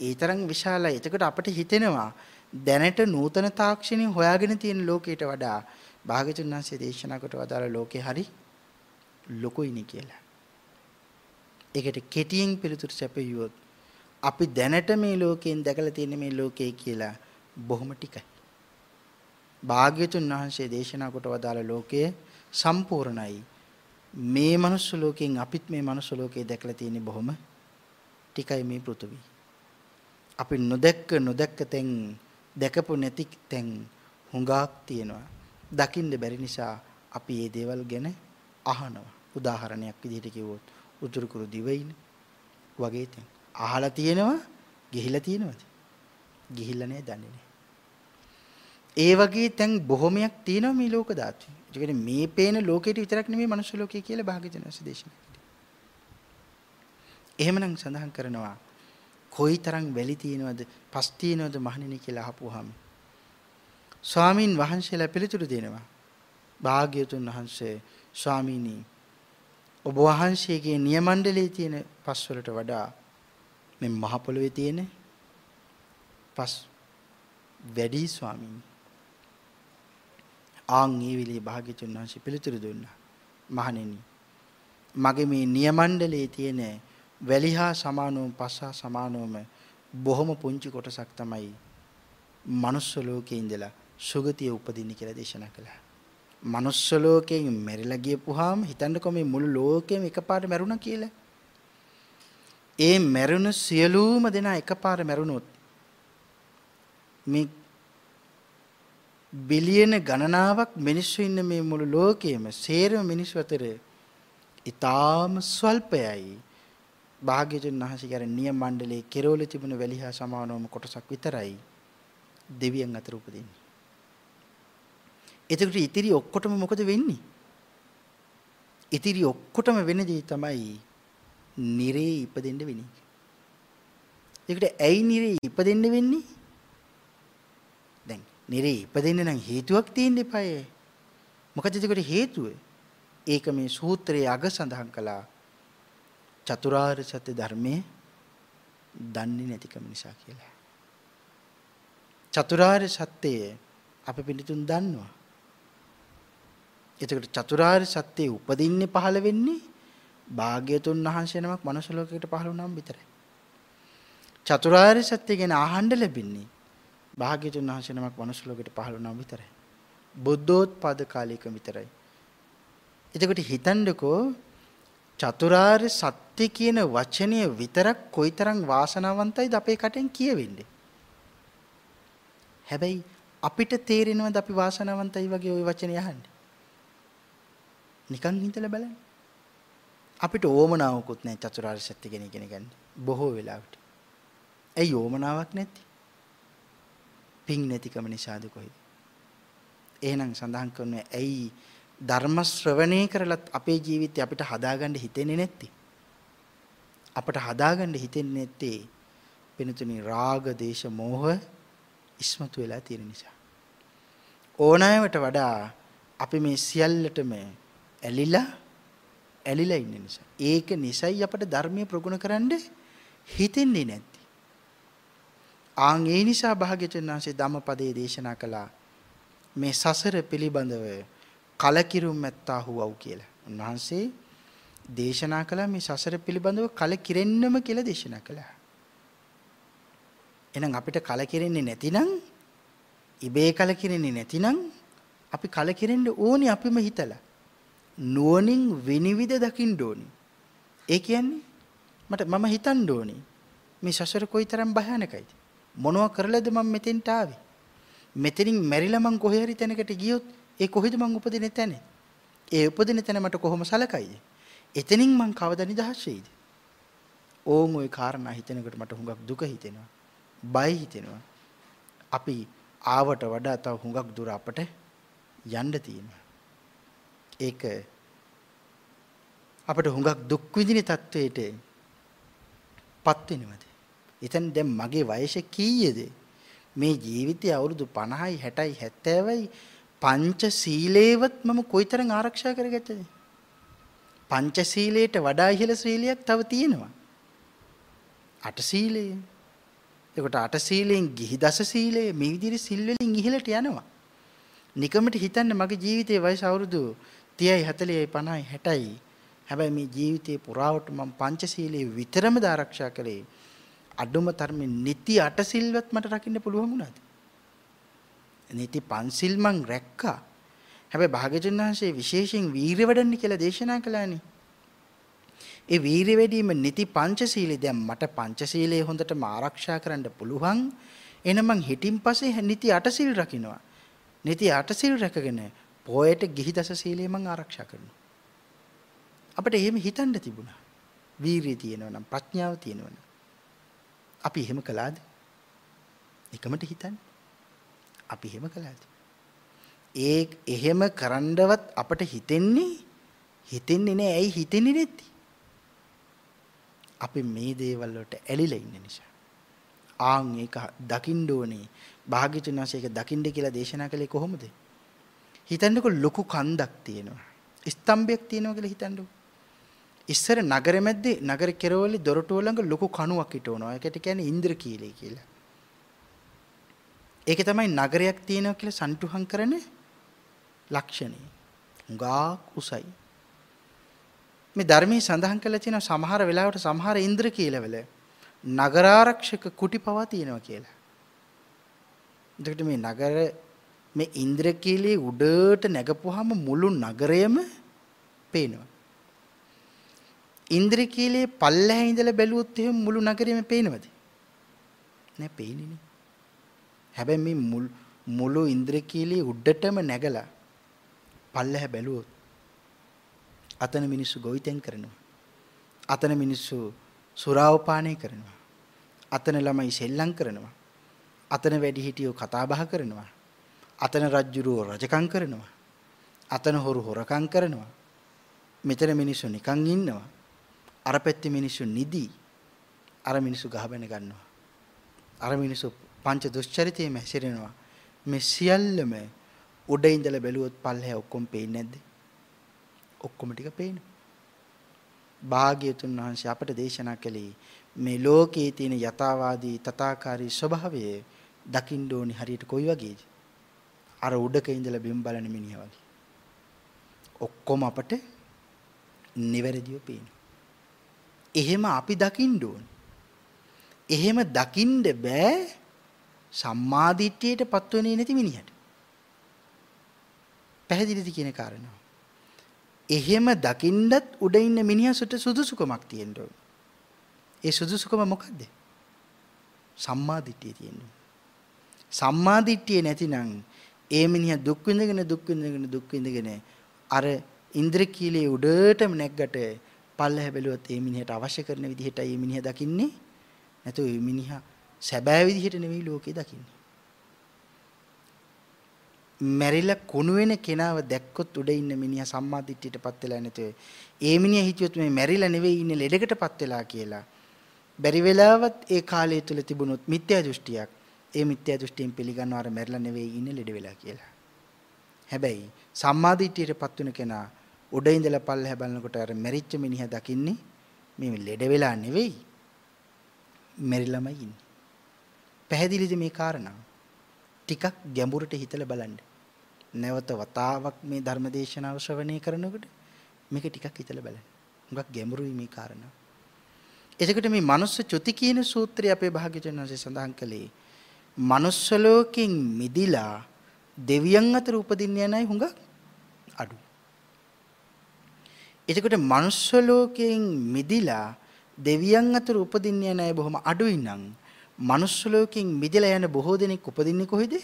ඊතරම් විශාලයි. එතකොට අපිට හිතෙනවා දැනට නූතන තාක්ෂණය හොයාගෙන තියෙන ලෝකයට වඩා භාග්‍යතුන් වහන්සේ දේශනා කොට වදාළ ලෝකේ හරි ලොකුයිනි කියලා. ඒකට කෙටියෙන් පිළිතුරු සැපයුවොත් අපි දැනට මේ ලෝකයෙන් දැකලා තියෙන මේ ලෝකේ කියලා බොහොම ටිකයි. භාග්‍යතුන් වහන්සේ දේශනා කොට වදාළ ලෝකය සම්පූර්ණයි. මේ මනුස්ස ලෝකයෙන් අපිත් මේ මනුස්ස ලෝකේ දැකලා තියෙන්නේ බොහොම ටිකයි මේ පෘථුවි. අපි නොදැක්ක නොදැක්ක තැන් දැකපු නැති තැන් හුඟක් තියෙනවා. දකින්න බැරි නිසා අපි මේ දේවල් ගැන අහනවා. උදාහරණයක් විදිහට කිව්වොත් උතුරු කුරු දිවයින වගේ තැන්. අහලා තියෙනවා ගිහිලා තියෙනවද? ගිහිල්ලා නෑ දන්නේ නෑ. ඒ වගේ තැන් බොහොමයක් තියෙනවා මේ ලෝක ධාතුවේ. ඒ කියන්නේ මේ පේන ලෝකෙට විතරක් නෙමෙයි මනුස්ස ලෝකය කියලා භාග්‍යජනස දේශනා කළේ. එහෙමනම් සඳහන් කරනවා කොයිතරම් වැලි තියෙනවද පස් තියෙනවද මහණෙනි කියලා අහපුවාම ස්වාමින් වහන්සේලා පිළිතුරු දෙනවා. භාග්‍යතුන් වහන්සේ ස්වාමීනි ඔබ වහන්සේගේ නියමණ්ඩලයේ තියෙන පස් වලට වඩා මේ මහ පොළොවේ තියෙන පස් වැඩි ස්වාමීනි. ආන් ඒ විලේ භාග්‍යතුන් වහන්සේ පිළිතුරු දුන්නා. මහණෙනි මගේ මේ නියමණ්ඩලයේ තියෙන වැලිහා සමානවම පස්හා සමානවම බොහොම පුංචි කොටසක් තමයි manuss ලෝකේ ඉඳලා සුගතිය උපදින්න කියලා දේශනා කළා. manuss ලෝකයෙන් මෙරිලා ගියපුවාම හිතන්නකෝ මේ මුළු ලෝකෙම එකපාරට මැරුණා කියලා. ඒ මැරුණු සියලුම දෙනා එකපාර මැරුණොත් මේ බිලියන ගණනාවක් මිනිස්සු ඉන්න මේ මුළු ලෝකයේම සේරම මිනිස්සු අතර ඊටාම ස්වල්පයයි භාග්‍යතුන් වහන්සේ කියන නියම මණ්ඩලයේ කෙරවල තිබුණ වැලිහා සමානවම කොටසක් විතරයි දෙවියන් අතර උපදින්නේ. එතකොට ඉතිරි ඔක්කොටම මොකද වෙන්නේ? ඉතිරි ඔක්කොටම වෙන දේ තමයි නිරේ ඉපදෙන්න වෙන්නේ. ඒකට ඇයි නිරේ ඉපදෙන්න වෙන්නේ? දැන් නිරේ ඉපදෙන්න නම් හේතුවක් තියෙන්න එපායේ. මොකද ඒකට හේතුව? ඒක මේ සූත්‍රයේ අග සඳහන් කළා. චතුරාර්ය සත්‍ය ධර්මයේ දන්නේ නැතිකම නිසා කියලා. චතුරාර්ය සත්‍යය අප පිළිතුන් දන්නවා. එතකොට චතුරාර්ය සත්‍යය උපදින්නේ පහළ වෙන්නේ භාග්‍යතුන් වහන්සේ නමක් මනුස්ස ලෝකයකට පහළ වුණාම විතරයි. චතුරාර්ය සත්‍ය ගැන අහන්න ලැබෙන්නේ භාග්‍යතුන් වහන්සේ නමක් මනුස්ස ලෝකයට පහළ වුණාම විතරයි. බුද්ධෝත්පාද කාලයක විතරයි. එතකොට හිතන්නකෝ චතුරාර්ය සත්‍ය කියන වචනය විතරක් කොයිතරම් වාසනාවන්තයිද අපේ කටෙන් කියවෙන්නේ. හැබැයි අපිට තේරෙනවද අපි වාසනාවන්තයි වගේ ওই වචනේ අහන්නේ? නිකන් හිතලා බලන්න. අපිට ඕමනාවකුත් නැහැ චතුරාර්ය සත්‍ය ගැන ඉගෙන ගන්න. බොහෝ වෙලාවට. ඇයි ඕමනාවක් නැති? පිං නැතිකම නිසාද කොහෙද? එහෙනම් සඳහන් කරන්නේ ඇයි ධර්ම ශ්‍රවණය කරලත් අපේ ජීවිතය අපිට හදාගන්න හිතෙන්නේ නැත්තේ? අපට හදාගන්න හිතෙන්නේ නැත්තේ වෙනතුනි රාග දේශ මොහ ඉස්මතු වෙලා තියෙන නිසා. ඕනෑමට වඩා අපි මේ සියල්ලටම ඇලිලා ඇලිලා ඉන්න නිසා. ඒක නිසයි අපට ධර්මයේ ප්‍රගුණ කරන්න හිතෙන්නේ නැත්තේ. ආන් ඒ නිසා භාග්‍යවතුන් වහන්සේ ධම්මපදයේ දේශනා කළා මේ සසර පිළිබඳව කලකිරුම් මැත්තා හුවව් කියලා. උන්වහන්සේ දේශනා කළා මේ සසර පිළිබඳව කලකිරෙන්නම කියලා දේශනා කළා. එහෙනම් අපිට කලකිරෙන්නේ නැතිනම් ඉබේ කලකිරෙන්නේ නැතිනම් අපි කලකිරෙන්න ඕනේ අපිම හිතලා. නුවණින් විනිවිද දකින්න ඕනි. ඒ කියන්නේ මට මම හිතන්න ඕනි මේ සසර කොයිතරම් භයානකයිද? මොනවා කරලාද මම මෙතෙන්ට ආවේ? මෙතනින් මැරිලා මං කොහේ හරි තැනකට ගියොත් ඒ කොහෙද මං උපදින තැන? ඒ උපදින තැන මට කොහොම සලකයිද? එතනින් මං කවදා නිදහස් වෙයිද? ඕන් ওই කාරණා හිතෙනකොට මට හුඟක් දුක හිතෙනවා. බය හිතෙනවා. අපි ආවට වඩා තව හුඟක් දුර අපට යන්න තියෙනවා. ඒක අපිට හුඟක් දුක් විඳින තත්වයට පත් වෙනවද? එතන දැන් මගේ වයස කීයද? මේ ජීවිතයේ අවුරුදු 50යි 60යි 70යි පංච සීලේවත් මම කොයිතරම් ආරක්ෂා කරගත්තද? පංච සීලයට වඩා ඉහළ සීලයක් තව තියෙනවා. අට සීලය. එතකොට අට සීලෙන් ගිහි දස සීලය මේ විදිහට සිල් වලින් ඉහළට යනවා. නිකමට හිතන්න මගේ ජීවිතයේ වයස අවුරුදු 30යි 40යි 50යි 60යි. හැබැයි මේ ජීවිතේ පුරාවට මම පංචශීලයේ විතරම ආරක්ෂා කළේ. අඩුම තරමේ නිති අටසිල්වත් මට රකින්න පුළුවන් වුණාද? නිති පන්සිල් මං රැක්කා. හැබැයි භාග්‍යතුන් වහන්සේ විශේෂයෙන් වීරිය වඩන්න කියලා දේශනා කළානේ. ඒ වීරිය වැඩිම නිති පංචශීලී දැන් මට පංචශීලයේ හොඳටම ආරක්ෂා කරන්න පුළුවන්. එහෙනම් මං හිටින් පස්සේ නිති අටසිල් රකින්නවා. නිති අටසිල් රැකගෙන පොයට ගිහි දස සීලය මං ආරක්ෂා කරනවා. අපිට එහෙම හිතන්න තිබුණා. වීරිය තියෙනවා නම් ප්‍රඥාව තියෙනවා නම් අපි එහෙම කළාද? එකමට හිතන්නේ. අපි එහෙම කළාද? ඒ එහෙම කරන්නවත් අපට හිතෙන්නේ හිතෙන්නේ නෑ. ඇයි හිතෙන්නේ නැති? අපි මේ දේවල් වලට ඇලිලා ඉන්න නිසා. ආන් ඒක දකින්න ඕනේ. භාග්‍යතුන් වහන්සේ ඒක දකින්න කියලා දේශනා කළේ කොහොමද? හිතන්නකෝ ලොකු කන්දක් තියෙනවා. ස්තම්භයක් තියෙනවා කියලා හිතන්නකෝ. ඉස්සර නගර මැද්දේ නගර කෙරවල දොරටුව ළඟ ලොකු කණුවක් හිටවනවා. ඒකට කියන්නේ ඉන්ද්‍රකීලය කියලා. ඒකේ තමයි නගරයක් තියෙනවා කියලා සන්තුහන් කරන ලක්ෂණය. හුඟක් උසයි. මේ ධර්මයේ සඳහන් කරලා තියෙන සමහර වෙලාවට සමහර ඉන්ද්‍රකීලවල නගරාරක්ෂක කුටි පවා තියෙනවා කියලා. එතකොට මේ නගර මේ ඉන්ද්‍රකීලයේ උඩට නැගපුවාම මුළු නගරයම පේනවා. ඉන්ද්‍රකීලයේ පල්ලෙහා ඉඳලා බැලුවොත් එහෙම මුළු නගරෙම පේනවද? නෑ පේන්නේ නේ. හැබැයි මේ මුළු ඉන්ද්‍රකීලයේ උඩටම නැගලා පල්ලෙහා බැලුවොත් අතන මිනිස්සු ගොවිතැන් කරනවා. අතන මිනිස්සු සුරාවපානය කරනවා. අතන ළමයි සෙල්ලම් කරනවා. අතන වැඩිහිටියෝ කතා බහ කරනවා. අතන රජ්ජුරුවෝ රජකම් කරනවා. අතන හොරු හොරකම් කරනවා. මෙතන මිනිස්සු නිකන් ඉන්නවා. අර පැත්තේ මිනිස්සු නිදි. අර මිනිස්සු ගහබැන ගන්නවා. අර මිනිස්සු පංච දුෂ්චරිතයේම හැසිරෙනවා. මේ සියල්ලම උඩ ඉඳලා බැලුවොත් පල්ලෙහා ඔක්කොම පේන්නේ නැද්ද? ඔක්කොම ටික පේනවා. භාග්‍යතුන් වහන්සේ අපට දේශනා කළේ මේ ලෝකයේ තියෙන යථාවාදී තථාකාරී ස්වභාවය දකින්න ඕනි හරියට කොයි වගේද? අර උඩක ඉඳලා බිම් බලන මිනිහා වගේ. ඔක්කොම අපට නිවැරදිව පේනවා. එහෙම අපි දකින්න ඕන. එහෙම දකින්න බෑ සම්මාදිට්ඨියට පත්වෙන්නේ නැති මිනිහට. පැහැදිලිද කියන කාරණාව. එහෙම දකින්නත් උඩ ඉන්න මිනිහසුට සුදුසුකමක් තියෙන්න ඕන. ඒ සුදුසුකම මොකද්ද? සම්මාදිට්ඨිය තියෙනවා. සම්මාදිට්ඨිය නැතිනම් ඒ මිනිහා දුක් විඳගෙන දුක් විඳගෙන දුක් විඳගෙන අර ඉන්ද්‍රකීලයේ උඩටම නැග්ගට පල්ලෙහ බැලුවොත් ඒ මිනිහට අවශ්‍ය කරන විදිහටයි මේ මිනිහා දකින්නේ. නැතු මේ මිනිහා සැබෑ විදිහට නෙවෙයි ලෝකේ දකින්නේ. මැරිලා කුණු වෙන කෙනාව දැක්කොත් උඩ ඉන්න මිනිහා සම්මාදිට්ඨියටපත් වෙලා නැතේ. ඒ මිනිහා හිතුවොත් මේ මැරිලා නෙවෙයි ඉන්නේ ලෙඩකටපත් වෙලා කියලා. බැරි වෙලාවත් ඒ කාලය තුල තිබුණොත් මිත්‍යා දෘෂ්ටියක්. ඒ මිත්‍යා දෘෂ්ටියෙන් පිළිගන්නවා අර මැරිලා නෙවෙයි ඉන්නේ ලෙඩ වෙලා කියලා. හැබැයි සම්මාදිට්ඨියටපත් වෙන කෙනා උඩ ඉඳලා පල්ලෙහා බලනකොට අර මැරිච්ච මිනිහා දකින්නේ මේ ලෙඩ වෙලා නෙවෙයි මැරිලාමයි ඉන්නේ. පැහැදිලිද මේ කාරණාව? ටිකක් ගැඹුරට හිතලා බලන්න. නැවත වතාවක් මේ ධර්මදේශනාව ශ්‍රවණය කරනකොට මේක ටිකක් හිතලා බලන්න. හුඟක් ගැඹුරුයි මේ කාරණාව. එතකොට මේ මනුස්ස චුති කියන සූත්‍රය අපේ භාග්‍යවතුන් වහන්සේ සඳහන් කළේ මනුස්ස ලෝකෙන් මිදිලා දෙවියන් අතර උපදින්න යන අය හුඟක් අඩු. එතකොට මනුස්ස ලෝකයෙන් මිදිලා දෙවියන් අතර උපදින්න යන අය බොහොම අඩුයි නම් මනුස්ස ලෝකයෙන් මිදලා යන බොහෝ දෙනෙක් උපදින්නේ කොහෙද?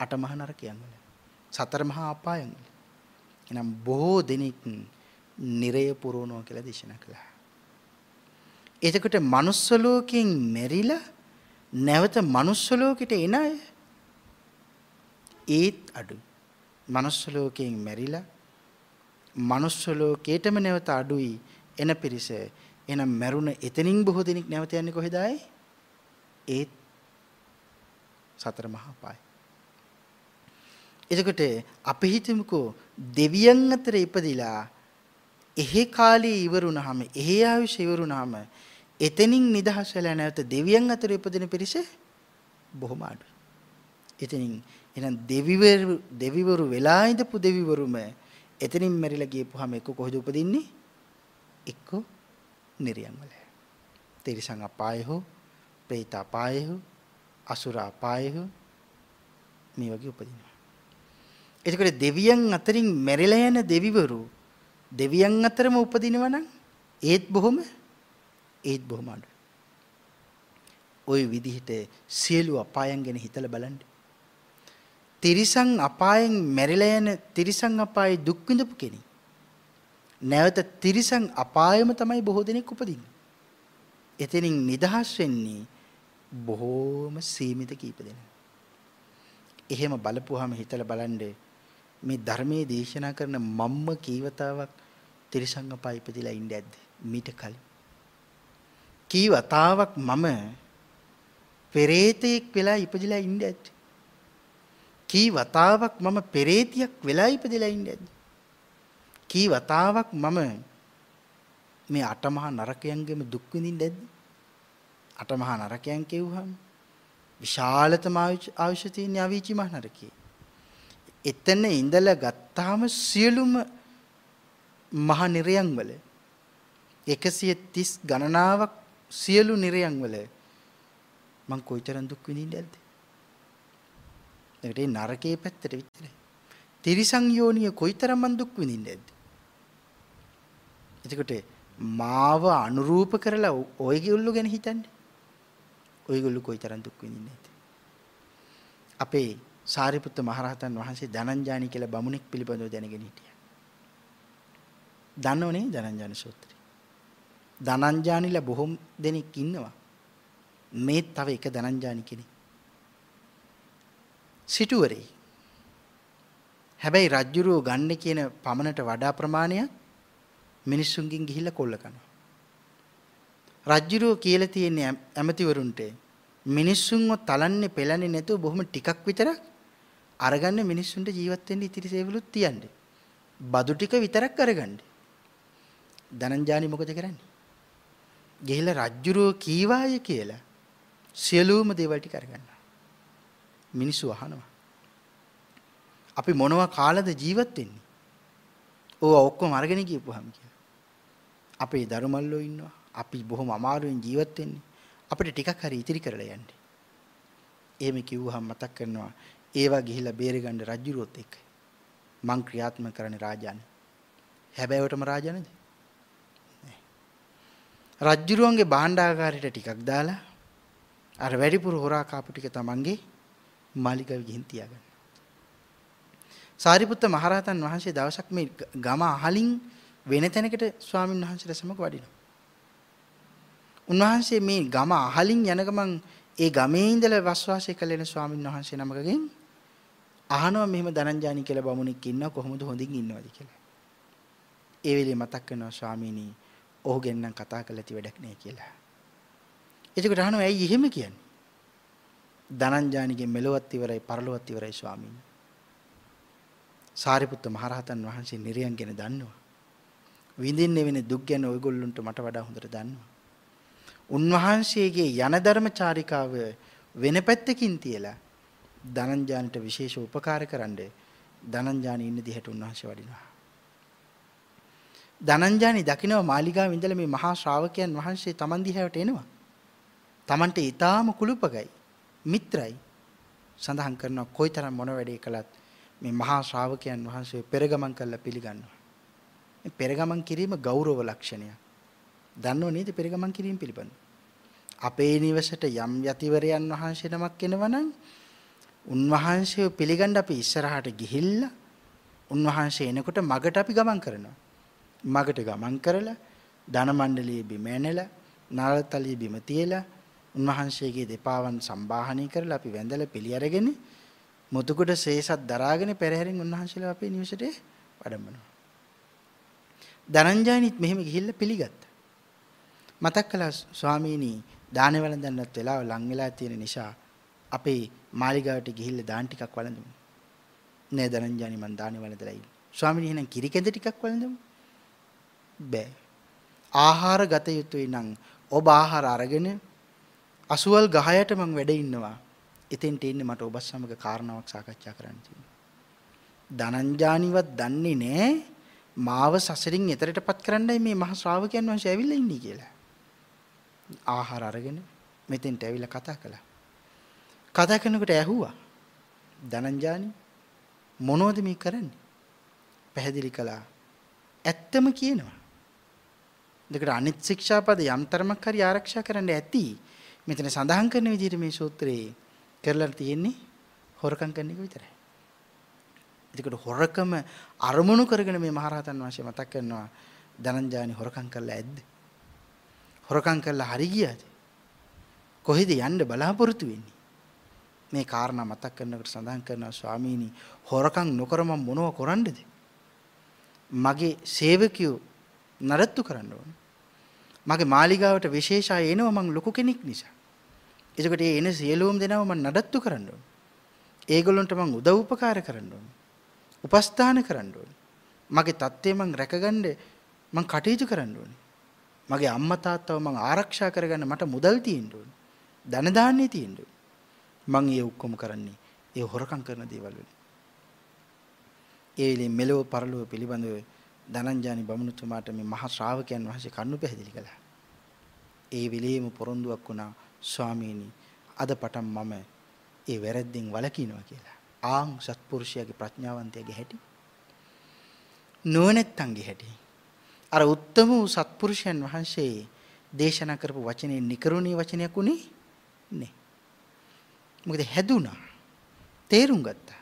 අටමහ නරකයන් වල. සතර මහා අපායන් වල. එනම් බොහෝ දෙනෙක් නිරය පුරවනවා කියලා දේශනා කළා. එතකොට මනුස්ස ලෝකයෙන් මෙරිලා නැවත මනුස්ස ලෝකෙට එන අය ඒත් අඩු. මනුස්ස ලෝකයෙන් මෙරිලා මනුස්ස ලෝකේටම නැවත අඩුයි එන පිරිස එහෙනම් මැරුණ එතනින් බොහෝ දෙනෙක් නැවත යන්නේ කොහෙද ආයේ? ඒත් සතර මහා පාය. එතකොට අපි හිතමුකෝ දෙවියන් අතර ඉපදිලා එහෙ කාලේ ඉවරුනහම එහෙ ආයුෂ ඉවරුනහම එතනින් නිදහස් වෙලා නැවත දෙවියන් අතර ඉපදින පිරිස බොහොම අඩුයි. එතනින් එහෙනම් දෙවිවරු දෙවිවරු වෙලා ඉඳපු දෙවිවරුම එතනින් මැරිලා ගියපුවාම එක්ක කොහෙද උපදින්නේ? එක්ක නිර්යන් වල. තිරිසන් අපාය හෝ, പ്രേත අපාය හෝ, අසුර අපාය හෝ මේ වගේ උපදිනවා. එතකොට දෙවියන් අතරින් මැරිලා යන දෙවිවරු දෙවියන් අතරම උපදිනවා නම් ඒත් බොහොම ඒත් බොහොම අඩුයි. ওই විදිහට සියලු අපායන් ගැන හිතලා බලන්න. තිරිසන් අපායෙන් මැරිලා යන තිරිසන් අපායේ දුක් විඳපු කෙනෙක්. නැවත තිරිසන් අපායම තමයි බොහෝ දෙනෙක් උපදින්නේ. එතනින් නිදහස් වෙන්නේ බොහෝම සීමිත කීප දෙනෙක්. එහෙම බලපුවාම හිතලා බලන්න මේ ධර්මයේ දේශනා කරන මම්ම කීවතාවක් තිරිසං අපාය ඉපදිලා ඉන්නේ ඇද්ද? මීට කලින්. කීවතාවක් මම පෙරේතෙක් වෙලා ඉපදිලා ඉන්නේ ඇද්ද? කී වතාවක් මම පෙරේතියක් වෙලා ඉපදිලා ඉන්නේ ඇද්ද? කී වතාවක් මම මේ අටමහා නරකයන්ගෙම දුක් විඳින්නේ නැද්ද? අටමහා නරකයන් කියුවහම විශාලතම ආයුෂ තියෙන අවීචි මහ නරකයේ. එතන ඉඳලා ගත්තාම සියලුම මහ නිරයන් වල 130 ගණනාවක් සියලු නිරයන් වල මං කොයිතරම් දුක් විඳින්නේ නැද්ද? ඒකට ඒ නරකයේ පැත්තට විතරයි. තිරිසං යෝනිය කොයිතරම් මං දුක් විඳින්නේ නැද්ද? එතකොට මාව අනුරූප කරලා ඔයගොල්ලෝ ගැන හිතන්නේ. ඔයගොල්ලෝ කොයිතරම් දුක් විඳින්නේ නැද්ද? අපේ සාරිපුත්ත මහරහතන් වහන්සේ ධනංජානි කියලා බමුණෙක් පිළිබඳව දැනගෙන හිටියා. දන්නවනේ ධනංජාන සූත්‍රය. ධනංජානිලා බොහොම දෙනෙක් ඉන්නවා. මේ තව එක ධනංජානි කෙනෙක්. සිටුවරේ. හැබැයි රජ්ජුරුව ගන්න කියන පමණට වඩා ප්‍රමාණයක් මිනිස්සුන්ගෙන් ගිහිල්ලා කොල්ල කනවා. රජ්ජුරුව කියලා තියෙන්නේ ඇමතිවරුන්ට මිනිස්සුන්ව තලන්නේ පෙලන්නේ නැතුව බොහොම ටිකක් විතරක් අරගන්න මිනිස්සුන්ට ජීවත් වෙන්න ඉතිරි සේවලුත් තියන්නේ. බදු ටික විතරක් අරගන්න. ධනංජානි මොකද කරන්නේ? ගිහිල්ලා රජ්ජුරුව කීවාය කියලා සියලුම දේවල් ටික අරගන්නවා. මිනිස්සු අහනවා. අපි මොනවා කාලද ජීවත් වෙන්නේ? ඕවා ඔක්කොම අරගෙන ගියපුවාම කියලා. අපේ දරුමල්ලෝ ඉන්නවා. අපි බොහොම අමාරුවෙන් ජීවත් වෙන්නේ. අපිට ටිකක් හරි ඉතිරි කරලා යන්න. එහෙම කිව්වහම මතක් කරනවා ඒවා ගිහිල්ලා බේරගන්න රජුරුවත් එක්ක. මං ක්‍රියාත්මක කරන්නේ රාජානේ. හැබැයි ඔටම රාජානේද? රජ්ජුරුවන්ගේ භාණ්ඩාගාරයට ටිකක් දාලා අර වැඩිපුර හොරා කාපු ටික තමන්ගේ මාලිගාව ගිහින් තියාගන්න. සාරිපුත්ත මහරහතන් වහන්සේ දවසක් මේ ගම අහලින් වෙන තැනකට ස්වාමින් වහන්සේලා සමග වඩිනවා. උන්වහන්සේ මේ ගම අහලින් යන ගමන් ඒ ගමේ ඉඳලා වස්වාසය කළේන ස්වාමින් වහන්සේ නමකගෙන් අහනවා මෙහෙම ධනංජානි කියලා බමුණෙක් ඉන්නවා කොහොමද හොඳින් ඉන්නවද කියලා. ඒ වෙලේ මතක් කරනවා ස්වාමීනි ඔහුගෙන් නම් කතා කරලා ඇති වැඩක් නෑ කියලා. එතකොට අහනවා ඇයි එහෙම කියන්නේ? ධනංජානිගේ මෙලොවත් ඉවරයි පරලොවත් ඉවරයි ස්වාමීනි. සාරිපුත්ත මහරහතන් වහන්සේ නිරයන් ගැන දන්නවා. විඳින්න වෙන දුක් ගැන ඔයගොල්ලන්ට මට වඩා හොඳට දන්නවා. උන්වහන්සේගේ යන ධර්මචාරිකාව වෙන පැත්තකින් තියලා ධනංජානිට විශේෂ උපකාර කරන්න ධනංජානි ඉන්න දිහට උන්වහන්සේ වඩිනවා. ධනංජානි දකින්න මාලිගාව ඉඳලා මේ මහා ශ්‍රාවකයන් වහන්සේ Taman දිහාට එනවා. Tamanට ඊටාම කුළුපගයි මිත්‍රයි සඳහන් කරනවා කොයිතරම් මොන වැඩේ කළත් මේ මහා ශ්‍රාවකයන් වහන්සේ පෙරගමන් කළා පිළිගන්නවා. මේ පෙරගමන් කිරීම ගෞරව ලක්ෂණයක්. දන්නව නේද පෙරගමන් කිරීම පිළිබඳ? අපේ නිවසට යම් යතිවරයන් වහන්සේ නමක් එනවනම් උන්වහන්සේව පිළිගන්න අපි ඉස්සරහට ගිහිල්ලා උන්වහන්සේ එනකොට මගට අපි ගමන් කරනවා. මගට ගමන් කරලා ධන මණ්ඩලයේ බිම ඇනලා නාලතලිය බිම තියලා උන්වහන්සේගේ දෙපාවන් සම්බාහනය කරලා අපි වැඳලා පිළි අරගෙන මුතුකුඩ ශේෂත් දරාගෙන පෙරහැරින් උන්වහන්සේලා අපේ නිවසට වඩම්මනවා. ධනංජයනිත් මෙහෙම ගිහිල්ලා පිළිගත්තා. මතක් කළා ස්වාමීනි දානේ වළඳන්නත් වෙලාව ලං වෙලා තියෙන නිසා අපේ මාලිගාවට ගිහිල්ලා දාන් ටිකක් වළඳමු. නෑ දනංජානි මං දානේ වළඳලා ඉන්නේ. ස්වාමීනි එහෙනම් කිරි කැඳ ටිකක් වළඳමු. බෑ. ආහාර ගත යුතුයි නම් ඔබ ආහාර අරගෙන අසුවල් ගහයට මං වැඩ ඉන්නවා. එතෙන්ට ඉන්නේ මට ඔබත් සමග කාරණාවක් සාකච්ඡා කරන්න තියෙනවා. ධනංජානිවත් දන්නේ නෑ මාව සසරින් එතරටපත් කරන්නයි මේ මහ ශ්‍රාවකයන් වහන්සේ ඇවිල්ලා ඉන්නේ කියලා. ආහාර අරගෙන මෙතෙන්ට ඇවිල්ලා කතා කළා. කතා කරනකොට ඇහුවා ධනංජානි මොනවද මේ කරන්නේ? පැහැදිලි කළා. ඇත්තම කියනවා. දෙකට අනිත් ශික්ෂාපද යම් තරමක් හරි ආරක්ෂා කරන්න ඇති. මෙතන සඳහන් කරන විදිහට මේ සූත්‍රයේ කරලා තියෙන්නේ හොරකම් කරන එක විතරයි. එතකොට හොරකම අරමුණු කරගෙන මේ මහරහතන් වහන්සේ මතක් කරනවා ධනංජානි හොරකම් කළා ඇද්ද? හොරකම් කළා හරි ගියාද? කොහෙද යන්න බලාපොරොත්තු වෙන්නේ? මේ කාරණා මතක් කරනකොට සඳහන් කරනවා ස්වාමීනි හොරකම් නොකර මම මොනව කරන්නද? මගේ සේවකයෝ නරත්තු කරන්න ඕන. මගේ මාලිගාවට විශේෂ අය එනවා මං ලොකු කෙනෙක් නිසා. එතකොට ඒ එන සියලුම දෙනාව මං නඩත්තු කරන්න ඕන. ඒගොල්ලන්ට මං උදව් උපකාර කරන්න ඕන. උපස්ථාන කරන්න ඕන. මගේ தත්ත්වය මං රැකගන්න මං කටයුතු කරන්න ඕනේ. මගේ අම්මා තාත්තව මං ආරක්ෂා කරගන්න මට මුදල් තියෙන්න ඕනේ. ධන දාන්නේ තියෙන්න ඕනේ. මං ඒ ඔක්කොම කරන්නේ ඒ හොරකම් කරන දේවල් වලින්. ඒ වෙලේ මෙලොව පරලොව පිළිබඳව ධනංජානි බමුණුතුමාට මේ මහා ශ්‍රාවකයන් වහන්සේ කන්නු පැහැදිලි කළා. ඒ වෙලේම පොරොන්දුවක් වුණා ස්වාමීනි අද පටන් මම ඒ වැරද්දෙන් වළකිනවා කියලා. ආන් සත්පුරුෂයාගේ ප්‍රඥාවන්තයාගේ හැටි. නුවණැත්තන්ගේ හැටි. අර උත්තම වූ සත්පුරුෂයන් වහන්සේ දේශනා කරපු වචනේ නිකරුණී වචනයක් උනේ නේ. මොකද හැදුනා. තේරුම් ගත්තා.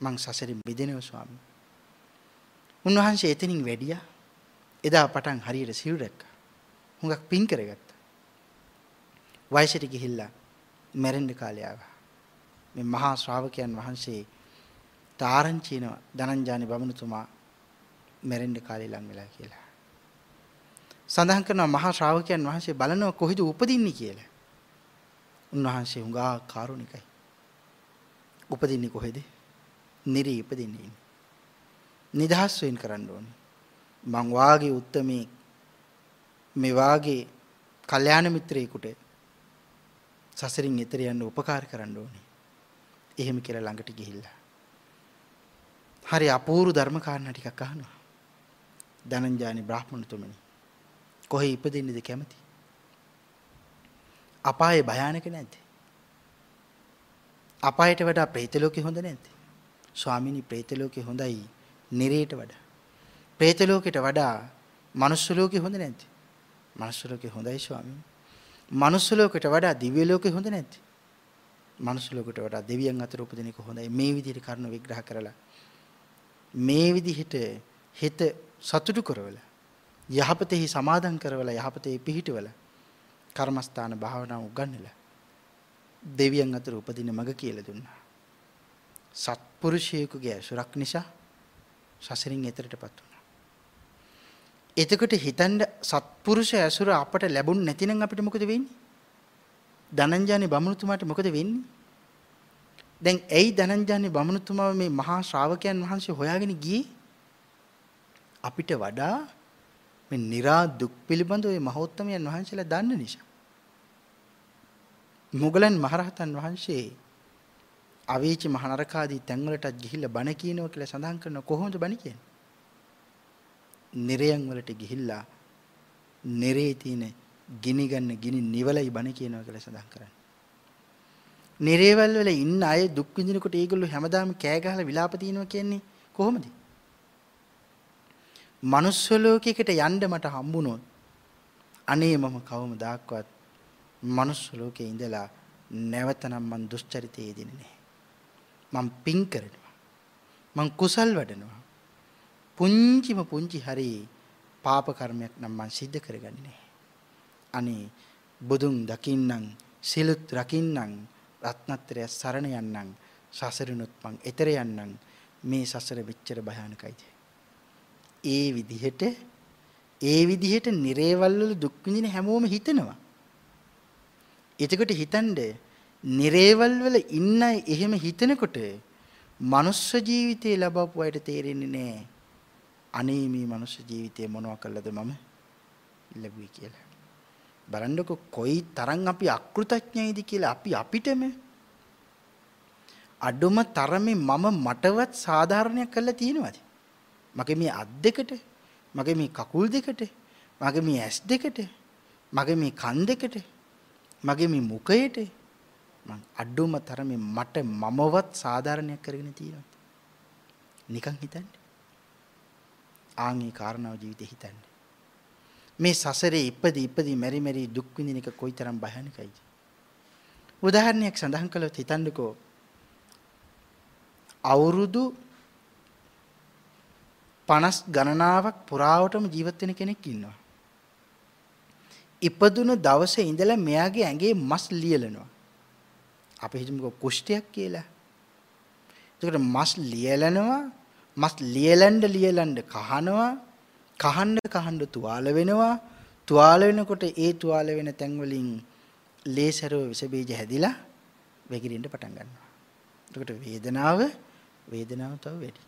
මං සසරින් මිදෙනව ස්වාමී. උන්වහන්සේ එතනින් වැඩියා. එදා පටන් හරියට සිල් රැක්කා. හුඟක් පින් කරගත්තා. වයසට ගිහිල්ලා මැරෙන්න කාලය ආවා. මේ මහා ශ්‍රාවකයන් වහන්සේ තාරංචින ධනංජානි බමුණුතුමා මැරෙන්න කාලේ ලං වෙලා කියලා. සඳහන් කරනවා මහා ශ්‍රාවකයන් වහන්සේ බලනවා කොහෙද උපදින්නේ කියලා. උන්වහන්සේ හුඟා කාරුණිකයි. උපදින්නේ කොහෙද? නිරි ඉපදින්නේ. නිදහස් වෙන්න කරන්න ඕනේ. මං වාගේ උත්තමී මේ වාගේ කල්යාණ මිත්‍රයෙකුට සසරින් එතර යන්න උපකාර කරන්න ඕනේ. එහෙම කියලා ළඟට ගිහිල්ලා. හරි අපූර්ව ධර්ම කාරණා ටිකක් අහනවා. ධනංජානි බ්‍රාහ්මණතුමනි. කොහේ ඉපදෙන්නේද කැමති? අපායේ භයානක නැද්ද? අපායට වඩා ප්‍රේත ලෝකේ හොඳ නැද්ද? ස්වාමීනි ප්‍රේත ලෝකේ හොඳයි නිරේට වඩා. ප්‍රේත ලෝකයට වඩා මනුස්ස ලෝකේ හොඳ නැද්ද? මනුස්ස ලෝකේ හොඳයි ස්වාමීනි. මනුස්ස ලෝකෙට වඩා දිව්‍ය ලෝකේ හොඳ නැද්ද? මනුස්ස ලෝකෙට වඩා දෙවියන් අතර උපදින එක හොඳයි. මේ විදිහට කරුණු විග්‍රහ කරලා මේ විදිහට හිත සතුටු කරවලා යහපතෙහි සමාදන් කරවලා යහපතේ පිහිටවලා කර්මස්ථාන භාවනාව උගන්වලා දෙවියන් අතර උපදින මඟ කියලා දුන්නා. සත්පුරුෂයෙකුගේ ඇසුරක් නිසා සසරින් එතරටපත් වුණා. එතකොට හිතන්න සත්පුරුෂ ඇසුර අපට ලැබුණ නැතිනම් අපිට මොකද වෙන්නේ? ධනංජානි බමුණුතුමාට මොකද වෙන්නේ? දැන් ඇයි ධනංජානි බමුණුතුමාව මේ මහා ශ්‍රාවකයන් වහන්සේ හොයාගෙන ගියේ? අපිට වඩා මේ निरा දුක් පිළිබඳ ওই මහෞත්තමයන් වහන්සේලා දන්න නිසා. මුගලන් මහරහතන් වහන්සේ අවීචි මහනරකාදී තැන්වලටත් ගිහිල්ලා බණ කියනවා කියලා සඳහන් කරන කොහොමද බණ කියන්නේ? නිරයන් වලට ගිහිල්ලා නිරේ තියෙන ගිනි ගන්න ගිනි නිවලයි බණ කියනවා කියලා සඳහන් කරන්නේ. නිරේවල් වල ඉන්න අය දුක් විඳිනකොට ඒගොල්ලෝ හැමදාම කෑ ගහලා විලාප තියනවා කියන්නේ කොහොමද? මනුස්ස ලෝකයකට යන්න මට හම්බුනොත් අනේ මම කවමදාක්වත් මනුස්ස ලෝකේ ඉඳලා නැවතනම් මං දුෂ්චරිතයේ යෙදෙන්නේ නැහැ. මං පින් කරනවා. මං කුසල් වඩනවා. පුංචිම පුංචි හරි පාප කර්මයක් නම් මං සිද්ධ කරගන්නේ අනේ බුදුන් දකින්නම් සිලුත් රකින්නම් රත්නත්‍රය සරණ යන්නම් සසරිනුත් මං එතර යන්නම් මේ සසර විච්චර භයානකයිද ඒ විදිහට ඒ විදිහට නිරේවල් වල දුක් විඳින හැමෝම හිතනවා. එතකොට හිතන්නේ නිරේවල් වල ඉන්න එහෙම හිතනකොට මනුස්ස ජීවිතේ ලබපු අයට තේරෙන්නේ නැහැ. අනේ මේ මනුස්ස ජීවිතේ මොනවා කළද මම ලැබුවේ කියලා. බලන්නකො කොයි තරම් අපි අකෘතඥයිද කියලා අපි අපිටම අඩුම තරමේ මම මටවත් සාධාරණයක් කරලා තියෙනවද? මගේ මේ අත් දෙකට, මගේ මේ කකුල් දෙකට, මගේ මේ ඇස් දෙකට, මගේ මේ කන් දෙකට, මගේ මේ මුඛයට මං අඩුම තරමේ මට මමවත් සාධාරණයක් කරගෙන තියෙනවා. නිකන් හිතන්න. ආන්ගේ කාරණාව ජීවිතේ හිතන්න. මේ සසරේ ඉපදි ඉපදි මෙරි මෙරි දුක් විඳින එක කොයිතරම් භයානකයිද? උදාහරණයක් සඳහන් කළොත් හිතන්නකෝ අවුරුදු 50 ගණනාවක් පුරාවටම ජීවත් වෙන කෙනෙක් ඉන්නවා. ඉපදුණු දවසේ ඉඳලා මෙයාගේ ඇඟේ මස් ලියලනවා. අපි හිතමුකෝ කුෂ්ඨයක් කියලා. එතකොට මස් ලියලනවා, මස් ලියලන්න ලියලන්න කහනවා, කහන්න කහන්න තුවාල වෙනවා. තුවාල වෙනකොට ඒ තුවාල වෙන තැන් වලින් ලේසරව විස බීජ හැදිලා වැగిරෙන්න පටන් ගන්නවා. එතකොට වේදනාව වේදනාව තව වැඩි.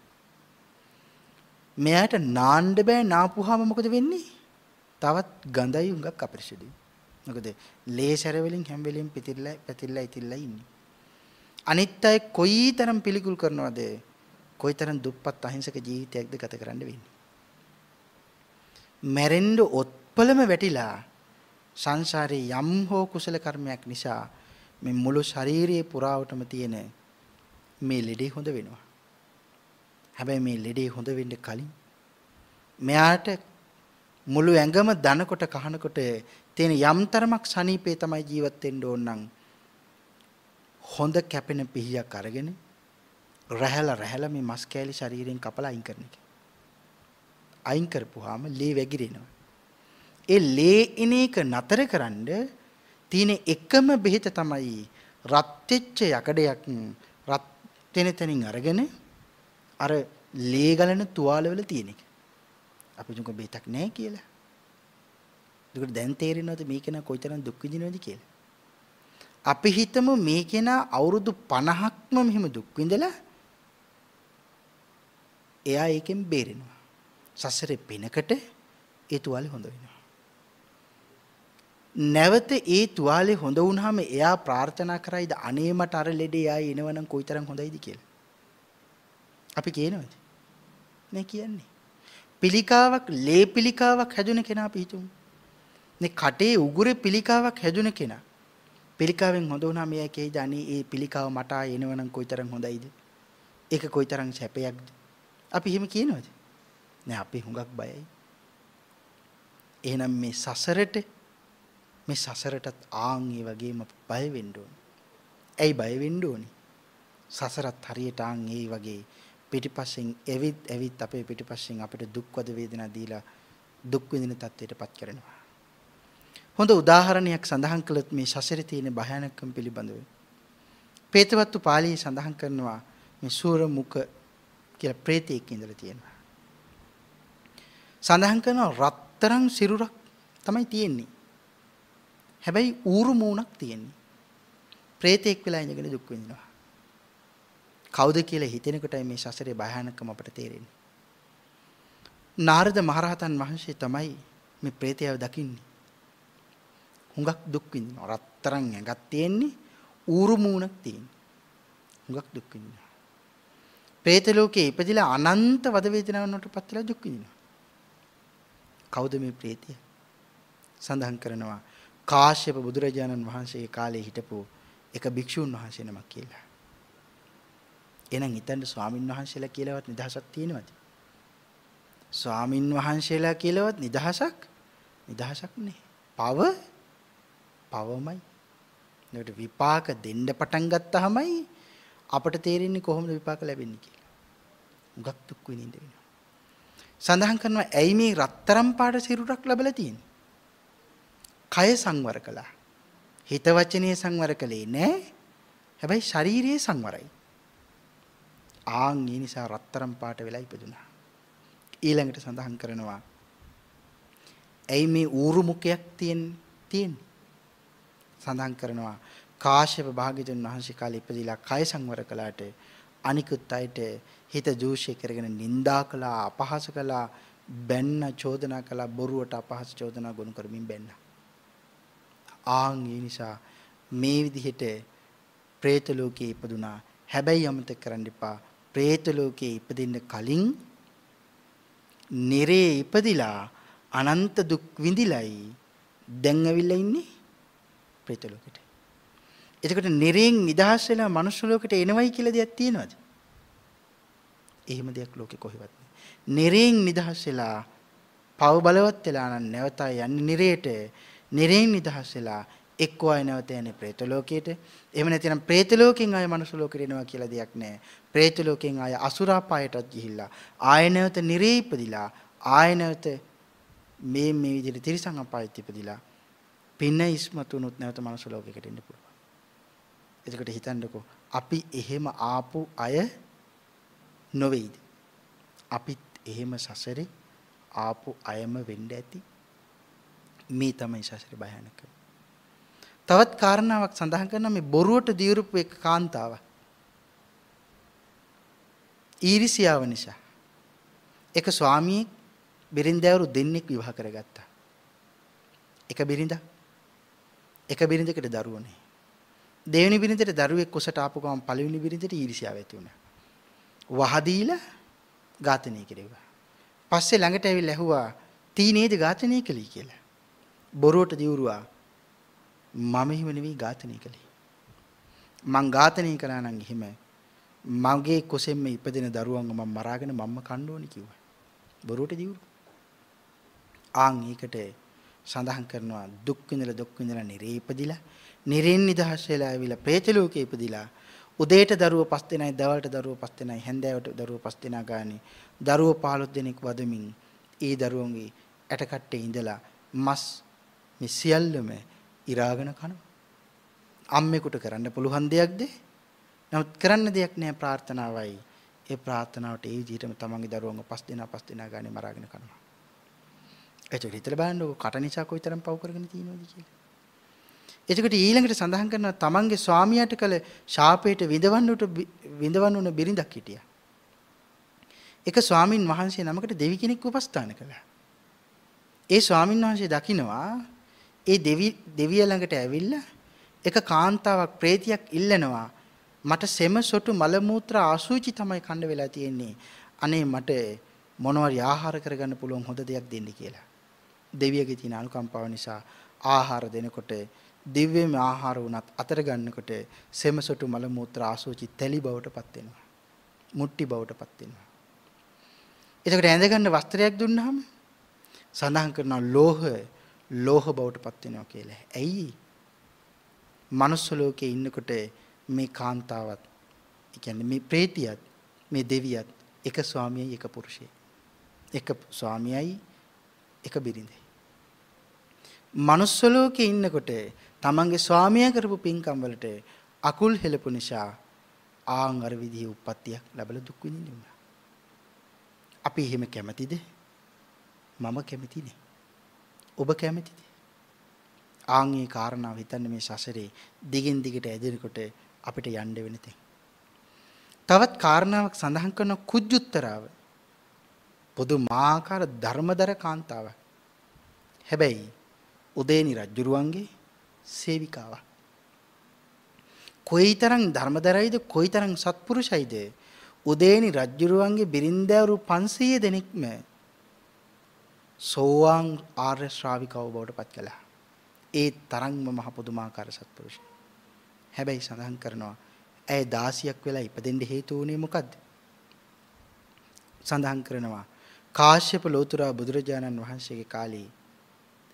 මෙයාට නාන්න බෑ නාපුවාම මොකද වෙන්නේ? තවත් ගඳයි හුඟක් අපරිශුද්ධයි. මොකද ලේසර වලින් හැම වෙලෙම පිටිල්ලා පැතිල්ලා ඉතිල්ලා ඉන්නේ. අනිත් අය කොයිතරම් පිළිකුල් කරනවද? කොයිතරම් දුප්පත් අහිංසක ජීවිතයක්ද ගත කරන්න වෙන්නේ. මැරෙන්න ඔත්පලම වැටිලා සංසාරේ යම් හෝ කුසල කර්මයක් නිසා මේ මුළු ශාරීරියේ පුරාවටම තියෙන මේ ලෙඩේ හොඳ වෙනවා. හැබැයි මේ ලෙඩේ හොඳ වෙන්න කලින් මෙයාට මුළු ඇඟම දනකොට කහනකොට තියෙන යම් තරමක් සනීපේ තමයි ජීවත් වෙන්න ඕන නම් හොඳ කැපෙන පිහියක් අරගෙන රැහැලා රැහැලා මේ මස් කෑලි ශරීරයෙන් කපලා අයින් කරන එක. අයින් කරපුවාම ලේ වැగిරෙනවා. ඒ ලේ එන එක නතරකරනද තියෙන එකම බෙහෙත තමයි රත් වෙච්ච යකඩයක් රත් වෙන තැනින් අරගෙන අර ලේ ගලන තුවාලවල තියෙන එක. අපි දුක බෙහෙතක් නැහැ කියලා. ඒකට දැන් තේරෙනවද මේක නා කොයිතරම් දුක් විඳිනවද කියලා? අපි හිතමු මේ කෙනා අවුරුදු 50ක්ම මෙහෙම දුක් විඳලා එයා ඒකෙන් බේරෙනවා. සසරේ පිනකට ඒ තුවාලේ හොඳ වෙනවා. නැවත ඒ තුවාලේ හොඳ වුණාම එයා ප්‍රාර්ථනා කරයිද අනේ මට අර ලෙඩේ ආයේ එනවනම් කොයිතරම් හොඳයිද කියලා. අපි කියනවද? නේ කියන්නේ. පිළිකාවක් ලේ පිළිකාවක් හැදුන කෙනා අපි හිතමු. නේ කටේ උගුරේ පිළිකාවක් හැදුන කෙනා. පිළිකාවෙන් හොඳ වුණා මෙයා කේද අනේ ඒ පිළිකාව මට ආයේ එනවනම් කොයිතරම් හොඳයිද? ඒක කොයිතරම් සැපයක්ද? අපි එහෙම කියනවද? නෑ අපි හුඟක් බයයි. එහෙනම් මේ සසරට මේ සසරටත් ආන් ඒ වගේම බය වෙන්න ඕනේ. ඇයි බය වෙන්න ඕනේ? සසරත් හරියට ආන් ඒ වගේ පිටිපස්සෙන් එවිත් එවිත් අපේ පිටිපස්සෙන් අපිට දුක්වද වේදනා දීලා දුක් විඳින තත්ත්වයටපත් කරනවා. හොඳ උදාහරණයක් සඳහන් කළොත් මේ සසරේ තියෙන භයානකම් පිළිබඳව. පේතවත්තු පාළියේ සඳහන් කරනවා මේ සූර මුඛ කියලා ප්‍රේතයෙක් ඉඳලා තියෙනවා. සඳහන් කරනවා රත්තරන් සිරුරක් තමයි තියෙන්නේ. හැබැයි ඌරු මූණක් තියෙන්නේ. ප්‍රේතෙක් වෙලා ඉඳගෙන දුක් විඳිනවා. කවුද කියලා හිතෙනකොටයි මේ සසරේ භයානකම අපට තේරෙන්නේ. නාරද මහරහතන් වහන්සේ තමයි මේ ප්‍රේතයව දකින්නේ. හුඟක් දුක් විඳිනවා. රත්තරන් ඇඟක් තියෙන්නේ ඌරු මූණක් තියෙන්නේ. හුඟක් දුක් විඳිනවා. പ്രേත ලෝකේ ඉපදිලා අනන්ත වද වේදනාවකට පත් වෙලා දුක් විඳිනවා. කවුද මේ ප්‍රේතය? සඳහන් කරනවා කාශ්‍යප බුදුරජාණන් වහන්සේ කාලේ හිටපු එක භික්ෂුන් වහන්සේ නමක් කියලා. එහෙනම් හිතන්න ස්වාමින් වහන්සේලා කියලාවත් නිදහසක් තියෙනවද? ස්වාමින් වහන්සේලා කියලාවත් නිදහසක් නිදහසක් නෑ. පව පවමයි. ඒකට විපාක දෙන්න පටන් ගත්තාමයි අපට තේරෙන්නේ කොහොමද විපාක ලැබෙන්නේ කියලා. උගක් දුක් විඳින්න වෙනවා. සඳහන් කරනවා ඇයි මේ රත්තරම් පාට සිරුරක් ලැබලා තියෙන්නේ? කය සංවර කළා. හිත වචනේ සංවර කළේ නෑ. හැබැයි ශාරීරියේ සංවරයි. ආන් ඒ නිසා රත්තරම් පාට වෙලා ඉපදුනා. ඊළඟට සඳහන් කරනවා ඇයි මේ ඌරු මුඛයක් තියෙන්නේ? තියෙන්නේ. සඳහන් කරනවා කාශ්‍යප භාග්‍යතුන් වහන්සේ කාලේ ඉපදිලා කය සංවර කළාට අනිකුත් අයට හිත ජූෂය කරගෙන නින්දා කළා අපහාස කළා බැන්න චෝදනා කළා බොරුවට අපහාස චෝදනා ගොනු කරමින් බැන්න. ආන් ඒ නිසා මේ විදිහට പ്രേත ලෝකයේ ඉපදුනා. හැබැයි අමතක කරන්න එපා. പ്രേත ලෝකයේ ඉපදින්න කලින් නිරේ ඉපදිලා අනන්ත දුක් විඳිලයි දැන් ඇවිල්ලා ඉන්නේ ප්‍රේත ලෝකෙට. එතකොට නිරෙන් නිදහස් වෙලා මනුෂ්‍ය ලෝකෙට එනවයි කියලා දෙයක් තියෙනවද? එහෙම දෙයක් ලෝකෙ කොහෙවත් නෑ. නිරයෙන් නිදහස් වෙලා පව බලවත් වෙලා නම් නැවත යන්නේ නිරයට. නිරයෙන් නිදහස් වෙලා එක්කෝ ආය නැවත යන්නේ പ്രേත ලෝකයට. එහෙම නැතිනම් പ്രേත ලෝකෙන් ආය මනුස්ස ලෝකෙට එනවා කියලා දෙයක් නැහැ. പ്രേත ලෝකෙන් ආය අසුරා පායටත් ගිහිල්ලා ආය නැවත නිරේ ඉපදිලා ආය නැවත මේ මේ විදිහට තිරිසං අපායට ඉපදිලා පින ඉස්මතුනොත් නැවත මනුස්ස ලෝකෙකට එන්න පුළුවන්. එතකොට හිතන්නකෝ අපි එහෙම ආපු අය නොවේද? අපිත් එහෙම සසරේ ආපු අයම වෙන්න ඇති. මේ තමයි සසරේ භයානක. තවත් කාරණාවක් සඳහන් කරනවා මේ බොරුවට දියුරුපු එක කාන්තාවක්. ඊරිසියාව නිසා එක ස්වාමියෙක් බිරින්දෑවරු දෙන්නෙක් විවාහ කරගත්තා. එක බිරිඳක් එක බිරිඳකට දරුවෝ නැහැ. දෙවෙනි බිරිඳට දරුවෙක් කුසට ආපු ගමන් පළවෙනි බිරිඳට ඊර්ෂ්‍යාව ඇති වුණා. වහදීලා ඝාතනය කෙරෙව්වා. පස්සේ ළඟට ඇවිල්ලා ඇහුවා තීනේද ඝාතනය කළේ කියලා. බොරුවට දිවුරුවා මම හිම නෙවෙයි ඝාතනය කළේ. මං ඝාතනය කළා නම් එහෙම මගේ කුසෙන්ම ඉපදෙන දරුවන්ව මම මරාගෙන මම්ම කන්න ඕනි කිව්වා. බොරුවට දිවුරු. ආන් ඒකට සඳහන් කරනවා දුක් විඳලා දුක් විඳලා නිරේ ඉපදිලා නිරෙන් නිදහස් වෙලා ඇවිල්ලා പ്രേත ලෝකේ ඉපදිලා උදේට දරුවෝ පස් දෙනයි දවල්ට දරුවෝ පස් දෙනයි හැන්දෑවට දරුවෝ පස් දෙනා ගානේ දරුවෝ 15 දෙනෙක් වදමින් ඒ දරුවන්ගේ ඇටකට්ටේ ඉඳලා මස් මේ සියල්ලම ඉරාගෙන කනවා. අම්මෙකුට කරන්න පුළුවන් දෙයක්ද? නමුත් කරන්න දෙයක් නෑ ප්‍රාර්ථනාවයි. ඒ ප්‍රාර්ථනාවට ඒ විදිහටම තමන්ගේ දරුවන්ව පස් දෙනා පස් දෙනා ගානේ මරාගෙන කනවා. එතකොට හිතලා බලන්නකො කට නිසා කොයිතරම් පව් කරගෙන තියෙනවද කියලා. එතකොට ඊළඟට සඳහන් කරනවා තමන්ගේ ස්වාමියාට කළ ශාපයට විඳවන්නට විඳවන්න උන බිරිඳක් හිටියා. එක ස්වාමින් වහන්සේ නමකට දෙවි කෙනෙක් උපස්ථාන කළා. ඒ ස්වාමින් වහන්සේ දකිනවා ඒ දෙවි දෙවිය ළඟට ඇවිල්ලා එක කාන්තාවක් ප්‍රේතියක් ඉල්ලනවා මට සෙම සොටු මල මූත්‍රා ආසූචි තමයි කන්න වෙලා තියෙන්නේ. අනේ මට මොනවාරි ආහාර කරගන්න පුළුවන් හොඳ දෙයක් දෙන්න කියලා. දෙවියගේ තියෙන අනුකම්පාව නිසා ආහාර දෙනකොට දිව්‍යම ආහාර වුණත් අතර ගන්නකොට සෙමසොටු මල මූත්‍ර ආසෝචි තැලි බවට පත් වෙනවා. මුට්ටි බවට පත් වෙනවා. එතකොට ඇඳ ගන්න වස්ත්‍රයක් දුන්නාම සඳහන් කරනවා ලෝහ ලෝහ බවට පත් වෙනවා කියලා. ඇයි? මනුස්ස ලෝකේ ඉන්නකොට මේ කාන්තාවත් ඒ කියන්නේ මේ ප්‍රේතියත් මේ දෙවියත් එක ස්වාමියයි එක පුරුෂයයි. එක ස්වාමියයි එක බිරිඳයි. මනුස්ස ලෝකේ ඉන්නකොට තමන්ගේ ස්වාමියා කරපු පින්කම් වලට අකුල් හෙලපු නිසා ආන් අර විදිහේ උප්පත්තියක් ලැබලා දුක් විඳින්න අපි එහෙම කැමතිද? මම කැමතිනේ. ඔබ කැමතිද? ආන් මේ කාරණාව හිතන්න මේ සසරේ දිගින් දිගට ඇදෙනකොට අපිට යන්න වෙන තැන්. තවත් කාරණාවක් සඳහන් කරන කුජුත්තරාව. පුදුමාකාර ධර්මදර කාන්තාවක්. හැබැයි උදේනි රජුරුවන්ගේ සේවිකාවක්. කොයිතරම් ධර්මදරයිද කොයිතරම් සත්පුරුෂයිද උදේනි රජුරුවන්ගේ බිරින්දෑවරු 500 දෙනෙක්ම සෝවාන් ආර්ය ශ්‍රාවිකව බවට පත් කළා. ඒ තරම්ම මහ පුදුමාකාර සත්පුරුෂය. හැබැයි සඳහන් කරනවා ඇය 16ක් වෙලා ඉපදෙන්න හේතු වුණේ මොකද්ද? සඳහන් කරනවා කාශ්‍යප ලෝතුරා බුදුරජාණන් වහන්සේගේ කාලේ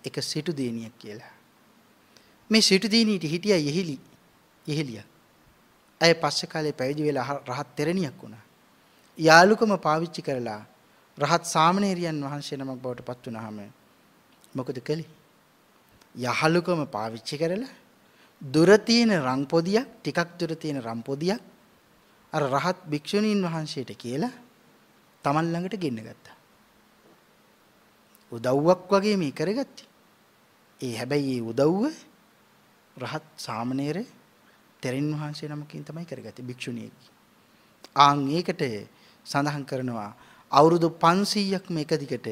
එක සිටු දේනියක් කියලා. මේ සිටු දේනියට හිටියා යෙහිලි යෙහිලියක්. අය පස්සේ කාලේ පැවිදි වෙලා රහත් තෙරණියක් වුණා. යාළුකම පාවිච්චි කරලා රහත් සාමණේරියන් වහන්සේ නමක් බවට පත් වුණාම මොකද කළේ? යහළුකම පාවිච්චි කරලා දුර තියෙන රන් පොදියක් ටිකක් දුර තියෙන රන් පොදියක් අර රහත් භික්ෂුණීන් වහන්සේට කියලා Taman ළඟට ගෙන්න ගත්තා. උදව්වක් වගේ මේ කරගත්තේ. ඒ හැබැයි ඒ උදව්ව රහත් සාමණේර තෙරින් වහන්සේ නමකින් තමයි කරගත්තේ භික්ෂුණියෙක්. ආන් ඒකට සඳහන් කරනවා අවුරුදු 500ක් මේක දිගට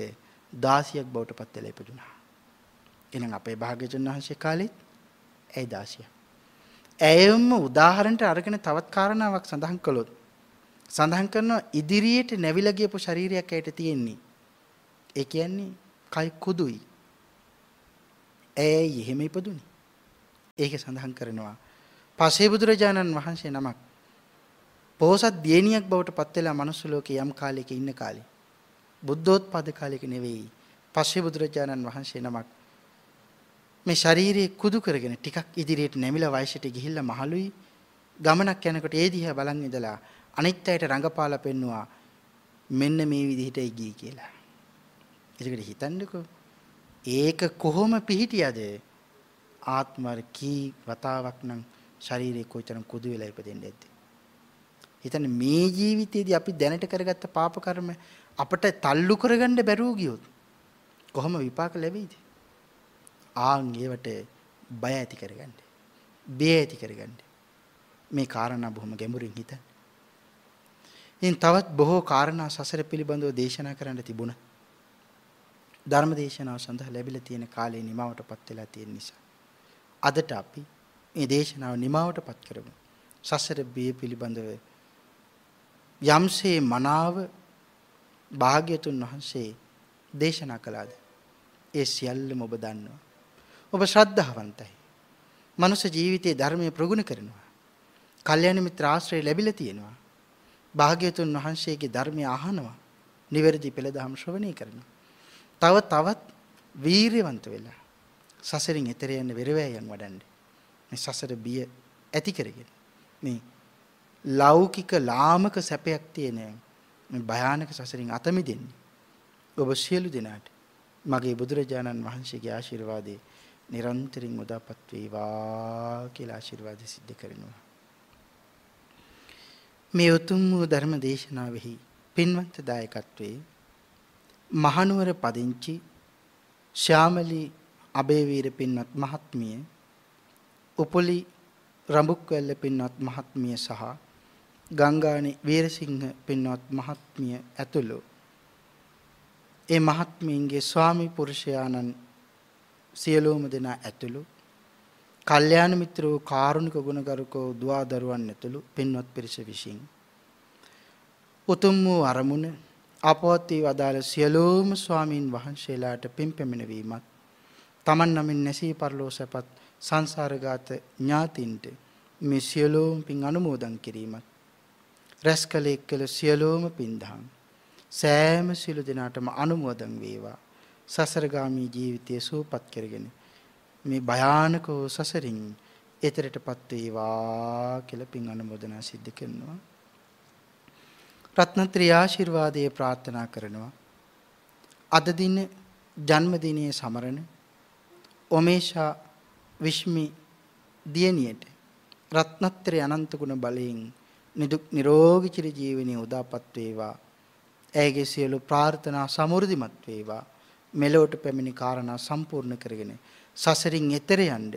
16ක් බවට පත් වෙලා ඉපදුනා. එහෙනම් අපේ භාග්‍යවතුන් වහන්සේ කාලෙත් ඇයි 16? ඇයම උදාහරණට අරගෙන තවත් කාරණාවක් සඳහන් කළොත් සඳහන් කරනවා ඉදිරියට නැවිලා ගියපු ශරීරයක් ඇයට තියෙන්නේ. ඒ කියන්නේ කයි කුදුයි. ඇයි එහෙම ඉපදුනේ? ඒක සඳහන් කරනවා. පසේ බුදුරජාණන් වහන්සේ නමක් පෝසත් දියණියක් බවට පත් වෙලා මනුස්ස ලෝකේ යම් කාලයක ඉන්න කාලේ බුද්ධෝත්පාද කාලයක නෙවෙයි පස්සේ බුදුරජාණන් වහන්සේ නමක් මේ ශාරීරික කුදු කරගෙන ටිකක් ඉදිරියට නැමිලා වයසට ගිහිල්ලා මහලුයි ගමනක් යනකොට ඒ දිහා බලන් ඉඳලා අනිත් අයට රඟපාලා පෙන්නවා මෙන්න මේ විදිහටයි ගියේ කියලා. ඒකට හිතන්නකෝ ඒක කොහොම පිහිටියද ආත්මර කී වතාවක් නම් ශරීරේ කොයිතරම් කුදු වෙලා ඉපදෙන්නේ නැද්ද? හිතන්න මේ ජීවිතේදී අපි දැනට කරගත්ත පාප කර්ම අපට තල්ලු කරගන්න බැරුව ගියොත් කොහොම විපාක ලැබෙයිද? ආන් ඒවට බය ඇති කරගන්න. බය ඇති කරගන්න. මේ කාරණා බොහොම ගැඹුරින් හිතන්න. ඉන් තවත් බොහෝ කාරණා සසර පිළිබඳව දේශනා කරන්න තිබුණා. ධර්ම දේශනාව සඳහා ලැබිලා තියෙන කාලේ නිමවටපත් වෙලා තියෙන නිසා අදට අපි මේ දේශනාව නිමවටපත් කරමු. සසර බිය පිළිබඳව යම්සේ මනාව භාග්‍යතුන් වහන්සේ දේශනා කළාද ඒ සියල්ලම ඔබ දන්නවා. ඔබ ශ්‍රද්ධාවන්තයි. මනුෂ්‍ය ජීවිතයේ ධර්මයේ ප්‍රගුණ කරනවා. කල්යාණ මිත්‍ර ආශ්‍රය ලැබිලා තියෙනවා. භාග්‍යතුන් වහන්සේගේ ධර්මය අහනවා. නිවැරදි පෙළදහම් ශ්‍රවණය කරනවා. තව තවත් වීරියවන්ත වෙලා සසරින් එතර යන්න වෙරවැයන් වඩන්නේ. මේ සසර බිය ඇති කරගෙන මේ ලෞකික ලාමක සැපයක් තියෙන මේ භයානක සසරින් අත මිදෙන්නේ. ඔබ සියලු දෙනාට මගේ බුදුරජාණන් වහන්සේගේ ආශිර්වාදේ නිරන්තරයෙන් උදාපත් වේවා කියලා ආශිර්වාද සිද්ධ කරනවා. මේ උතුම් වූ ධර්ම දේශනාවෙහි පින්වත් දායකත්වයේ මහනුවර පදිංචි ශ්‍යාමලී අබේවීර පින්වත් මහත්මිය උපලි රඹුක්වැල්ල පින්වත් මහත්මිය සහ ගංගානි වීරසිංහ පින්වත් මහත්මිය ඇතුළු ඒ මහත්මීන්ගේ ස්වාමි පුරුෂයාණන් සියලුම දෙනා ඇතුළු කල්යාණ මිත්‍රෝ කාරුණික ගුණගරුකෝ දුවා දරුවන් ඇතුළු පින්වත් පිරිස විසින් උතුම් වූ අරමුණ අපවත් වී වදාළ සියලුම ස්වාමින් වහන්සේලාට පින් පැමිණවීමත් තමන් නමින් නැසී පරලෝ සැපත් සංසාරගත ඥාතින්ට මේ සියලුම පින් අනුමෝදන් කිරීමත් රැස් කළ එක්කල සියලුම පින්දහම් සෑම සිළු දෙනාටම අනුමෝදන් වේවා සසරගාමී ජීවිතය සූපත් කරගෙන මේ භයානක වූ සසරින් එතරටපත් වේවා කියලා පින් අනුමೋದනා සිද්ධ කරනවා. රත්නත්‍රි ආශිර්වාදයේ ප්‍රාර්ථනා කරනවා. අද දින ජන්මදිනයේ සමරන ඔමේෂා විශ්මි දියණියට රත්නත්‍රි අනන්ත ගුණ බලයෙන් නිදුක් නිරෝගී චිර ජීවනයේ උදාපත් වේවා. ඇයගේ සියලු ප්‍රාර්ථනා සමෘද්ධිමත් වේවා. මෙලොවට පැමිණි කාරණා සම්පූර්ණ කරගෙන සසරින් එතෙර යන්න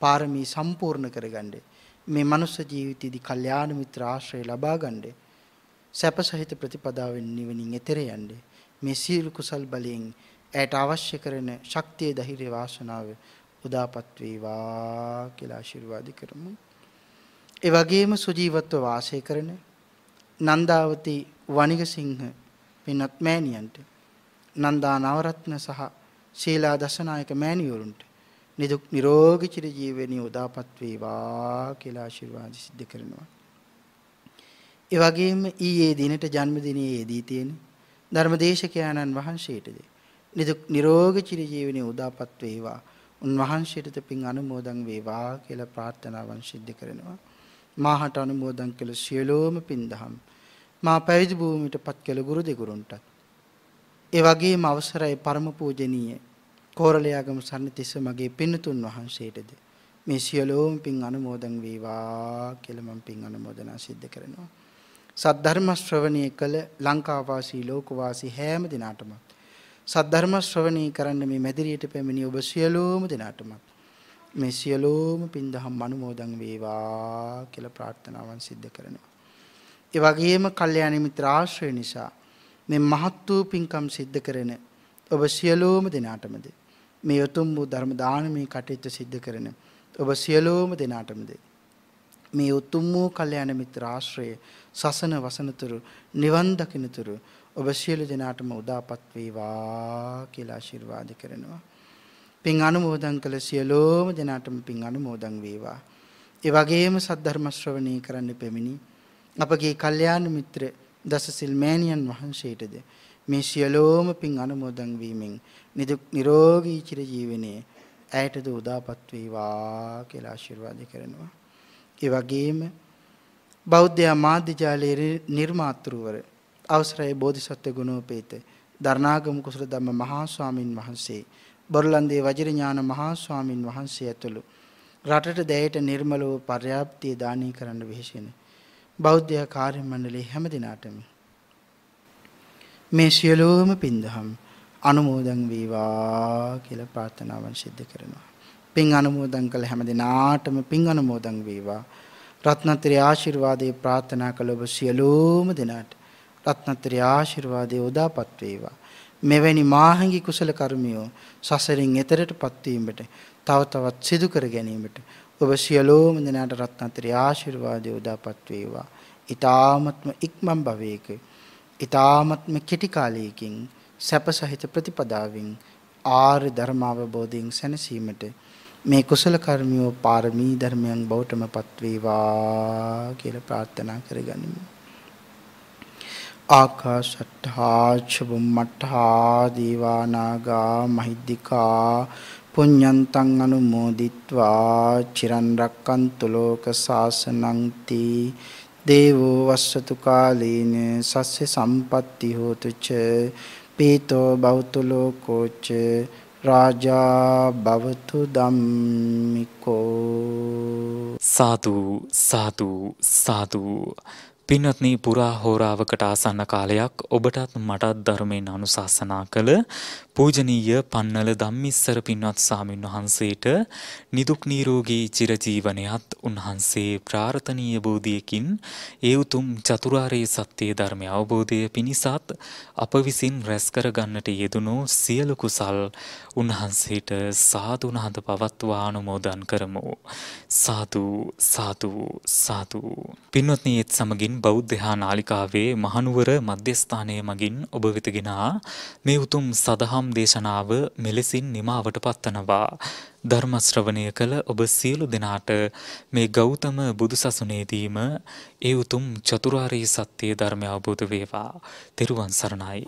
පාරමී සම්පූර්ණ කරගන්න මේ මනුස්ස ජීවිතයේදී කල්යාණ මිත්‍ර ආශ්‍රය ලබා ගන්න සැප සහිත ප්‍රතිපදාවෙන් නිවනින් එතෙර යන්න මේ සීල කුසල් බලයෙන් ඇයට අවශ්‍ය කරන ශක්තිය ධෛර්ය වාසනාව උදාපත් වේවා කියලා ආශිර්වාද කරමු. ඒ වගේම සුජීවත්ව වාසය කරන නන්දාවති වණිගසිංහ පින්වත් මෑණියන්ට නන්දා නවරත්න සහ ශීලා දසනායක මෑණිවරුන්ට නිදුක් නිරෝගී චිර ජීවනයේ උදාපත් වේවා කියලා ආශිර්වාද සිද්ධ කරනවා. ඒ වගේම ඊයේ දිනට ජන්මදිනයේ යෙදී තියෙන ධර්මදේශකයන්න් වහන්සේටද නිදුක් නිරෝගී චිර ජීවනයේ උදාපත් වේවා. උන්වහන්සේට පින් අනුමෝදන් වේවා කියලා ප්‍රාර්ථනාවන් සිද්ධ කරනවා. මාහට අනුමෝදන් කළ සියලෝම පින් දහම් මා පැවිදි භූමියට පත් කළ ගුරු දෙගුරුන්ටත් ඒ වගේම අවසරයි පරම පූජනීය කෝරළයාගම සම්නිතිස්ස මගේ පින්නතුන් වහන්සේටද මේ සියලෝම පින් අනුමෝදන් වේවා කියලා මම පින් අනුමෝදනා සිද්ධ කරනවා. සද්ධර්ම ශ්‍රවණය කළ ලංකාවාසී ලෝකවාසී හැම දිනාටම සද්ධර්ම ශ්‍රවණී කරන්න මේ මැදිරියට පැමිණි ඔබ සියලුම දෙනාටම මේ සියලුම පින්දහම් අනුමෝදන් වේවා කියලා ප්‍රාර්ථනාවන් සිද්ධ කරනවා. ඒ වගේම කල්යාණ මිත්‍ර ආශ්‍රය නිසා මේ මහත් වූ පින්කම් සිද්ධ කරන ඔබ සියලුම දෙනාටමද මේ උතුම් වූ ධර්ම දානමේ කටයුතු සිද්ධ කරන ඔබ සියලුම දෙනාටමද මේ උතුම් වූ කල්යාණ මිත්‍ර ආශ්‍රය සසන වසනතුරු නිවන් දකින්නතුරු ඔබ සියලු දෙනාටම උදාපත් වේවා කියලා ආශිර්වාද කරනවා. පින් අනුමෝදන් කළ සියලුම දෙනාටම පින් අනුමෝදන් වේවා. ඒ වගේම සද්ධර්ම ශ්‍රවණී කරන්න පෙමිනි අපගේ කල්යාණ මිත්‍ර දසසිල් මෑණියන් වහන්සේටද මේ සියලුම පින් අනුමෝදන් වීමෙන් නිදුක් නිරෝගී චිර ජීවනයේ ඇයටද උදාපත් වේවා කියලා ආශිර්වාද කරනවා. ඒ වගේම බෞද්ධ මාධ්‍ය ජාලයේ නිර්මාතෘවර අවසරයි බෝධිසත්ව ගුණෝපේත. දරණාගම කුසල ධම්ම මහා ස්වාමින් වහන්සේ. බොරලන්දේ වජිරඥාන මහා ස්වාමින් වහන්සේ ඇතුළු. රටට දැයට නිර්මල වූ පර්‍යාප්තිය දානී කරන්න වෙහෙසෙන. බෞද්ධ කාර්ය මණ්ඩලයේ හැම දිනාටම. මේ සියලුම පින්දහම් අනුමෝදන් වේවා කියලා ප්‍රාර්ථනාවන් සිද්ධ කරනවා. පින් අනුමෝදන් කළ හැම දිනාටම පින් අනුමෝදන් වේවා. රත්නත්‍රි ආශිර්වාදේ ප්‍රාර්ථනා කළ ඔබ සියලුම දෙනාට රත්නත්‍රි ආශිර්වාදේ උදාපත් වේවා. මෙවැනි මාහංගි කුසල කර්මියෝ සසරින් එතරටපත් වීමට තව තවත් සිදු කර ගැනීමට ඔබ සියලුම දෙනාට රත්නත්‍රි ආශිර්වාදේ උදාපත් වේවා. ඊ타මත්ම ඉක්මන් භවයක ඊ타මත්ම කෙටි කාලයකින් සැප සහිත ප්‍රතිපදාවෙන් ආර්ය ධර්මාවබෝධයෙන් සැනසීමට මේ කුසල කර්මියෝ පාරමී ධර්මයන් බවටම පත්වේවා කියලා ප්‍රාර්ථනා කරගනිමු. ආකාශට්ඨා චුම්මට්ඨා දීවානාගා මහිද්దికා පුඤ්ඤන්තං අනුමෝදිත්වා චිරන් රැක්කන්තු ලෝක සාසනං තී දේවෝ වස්සතු කාලීන සස්ස සම්පත්ති හෝතු ච පීතෝ බෞතු ලෝකෝ ච රාජා භවතු ධම්මිකෝ සාදු සාදු සාදු පින්වත්නි පුරා හෝරාවකට ආසන්න කාලයක් ඔබටත් මටත් ධර්මයෙන් අනුශාසනා කළ පූජනීය පන්නල ධම්මිස්සර පින්වත් සාමින් වහන්සේට නිදුක් නිරෝගී චිරජීවනයත් උන්වහන්සේ ප්‍රාර්ථනීය බෝධියකින් ඒ උතුම් චතුරාර්ය සත්‍ය ධර්මය අවබෝධය පිණිසත් අප විසින් රැස් කර ගන්නට යෙදුණු සියලු කුසල් උන්වහන්සේට සාදු නහඳ පවත්වා අනුමෝදන් කරමු. සාදු සාදු සාදු. පින්වත්නි ඒත් සමගින් බෞද්ධ නාලිකාවේ මහනුවර මධ්‍යස්ථානයේ මගින් ඔබ වෙතගෙන මේ උතුම් සදහම් දහම් දේශනාව මෙලෙසින් නිමාවට පත්වනවා. ධර්ම ශ්‍රවණය කළ ඔබ සියලු දෙනාට මේ ගෞතම බුදුසසුනේදීම ඒ උතුම් චතුරාර්ය සත්‍ය ධර්මය අවබෝධ වේවා. තෙරුවන් සරණයි.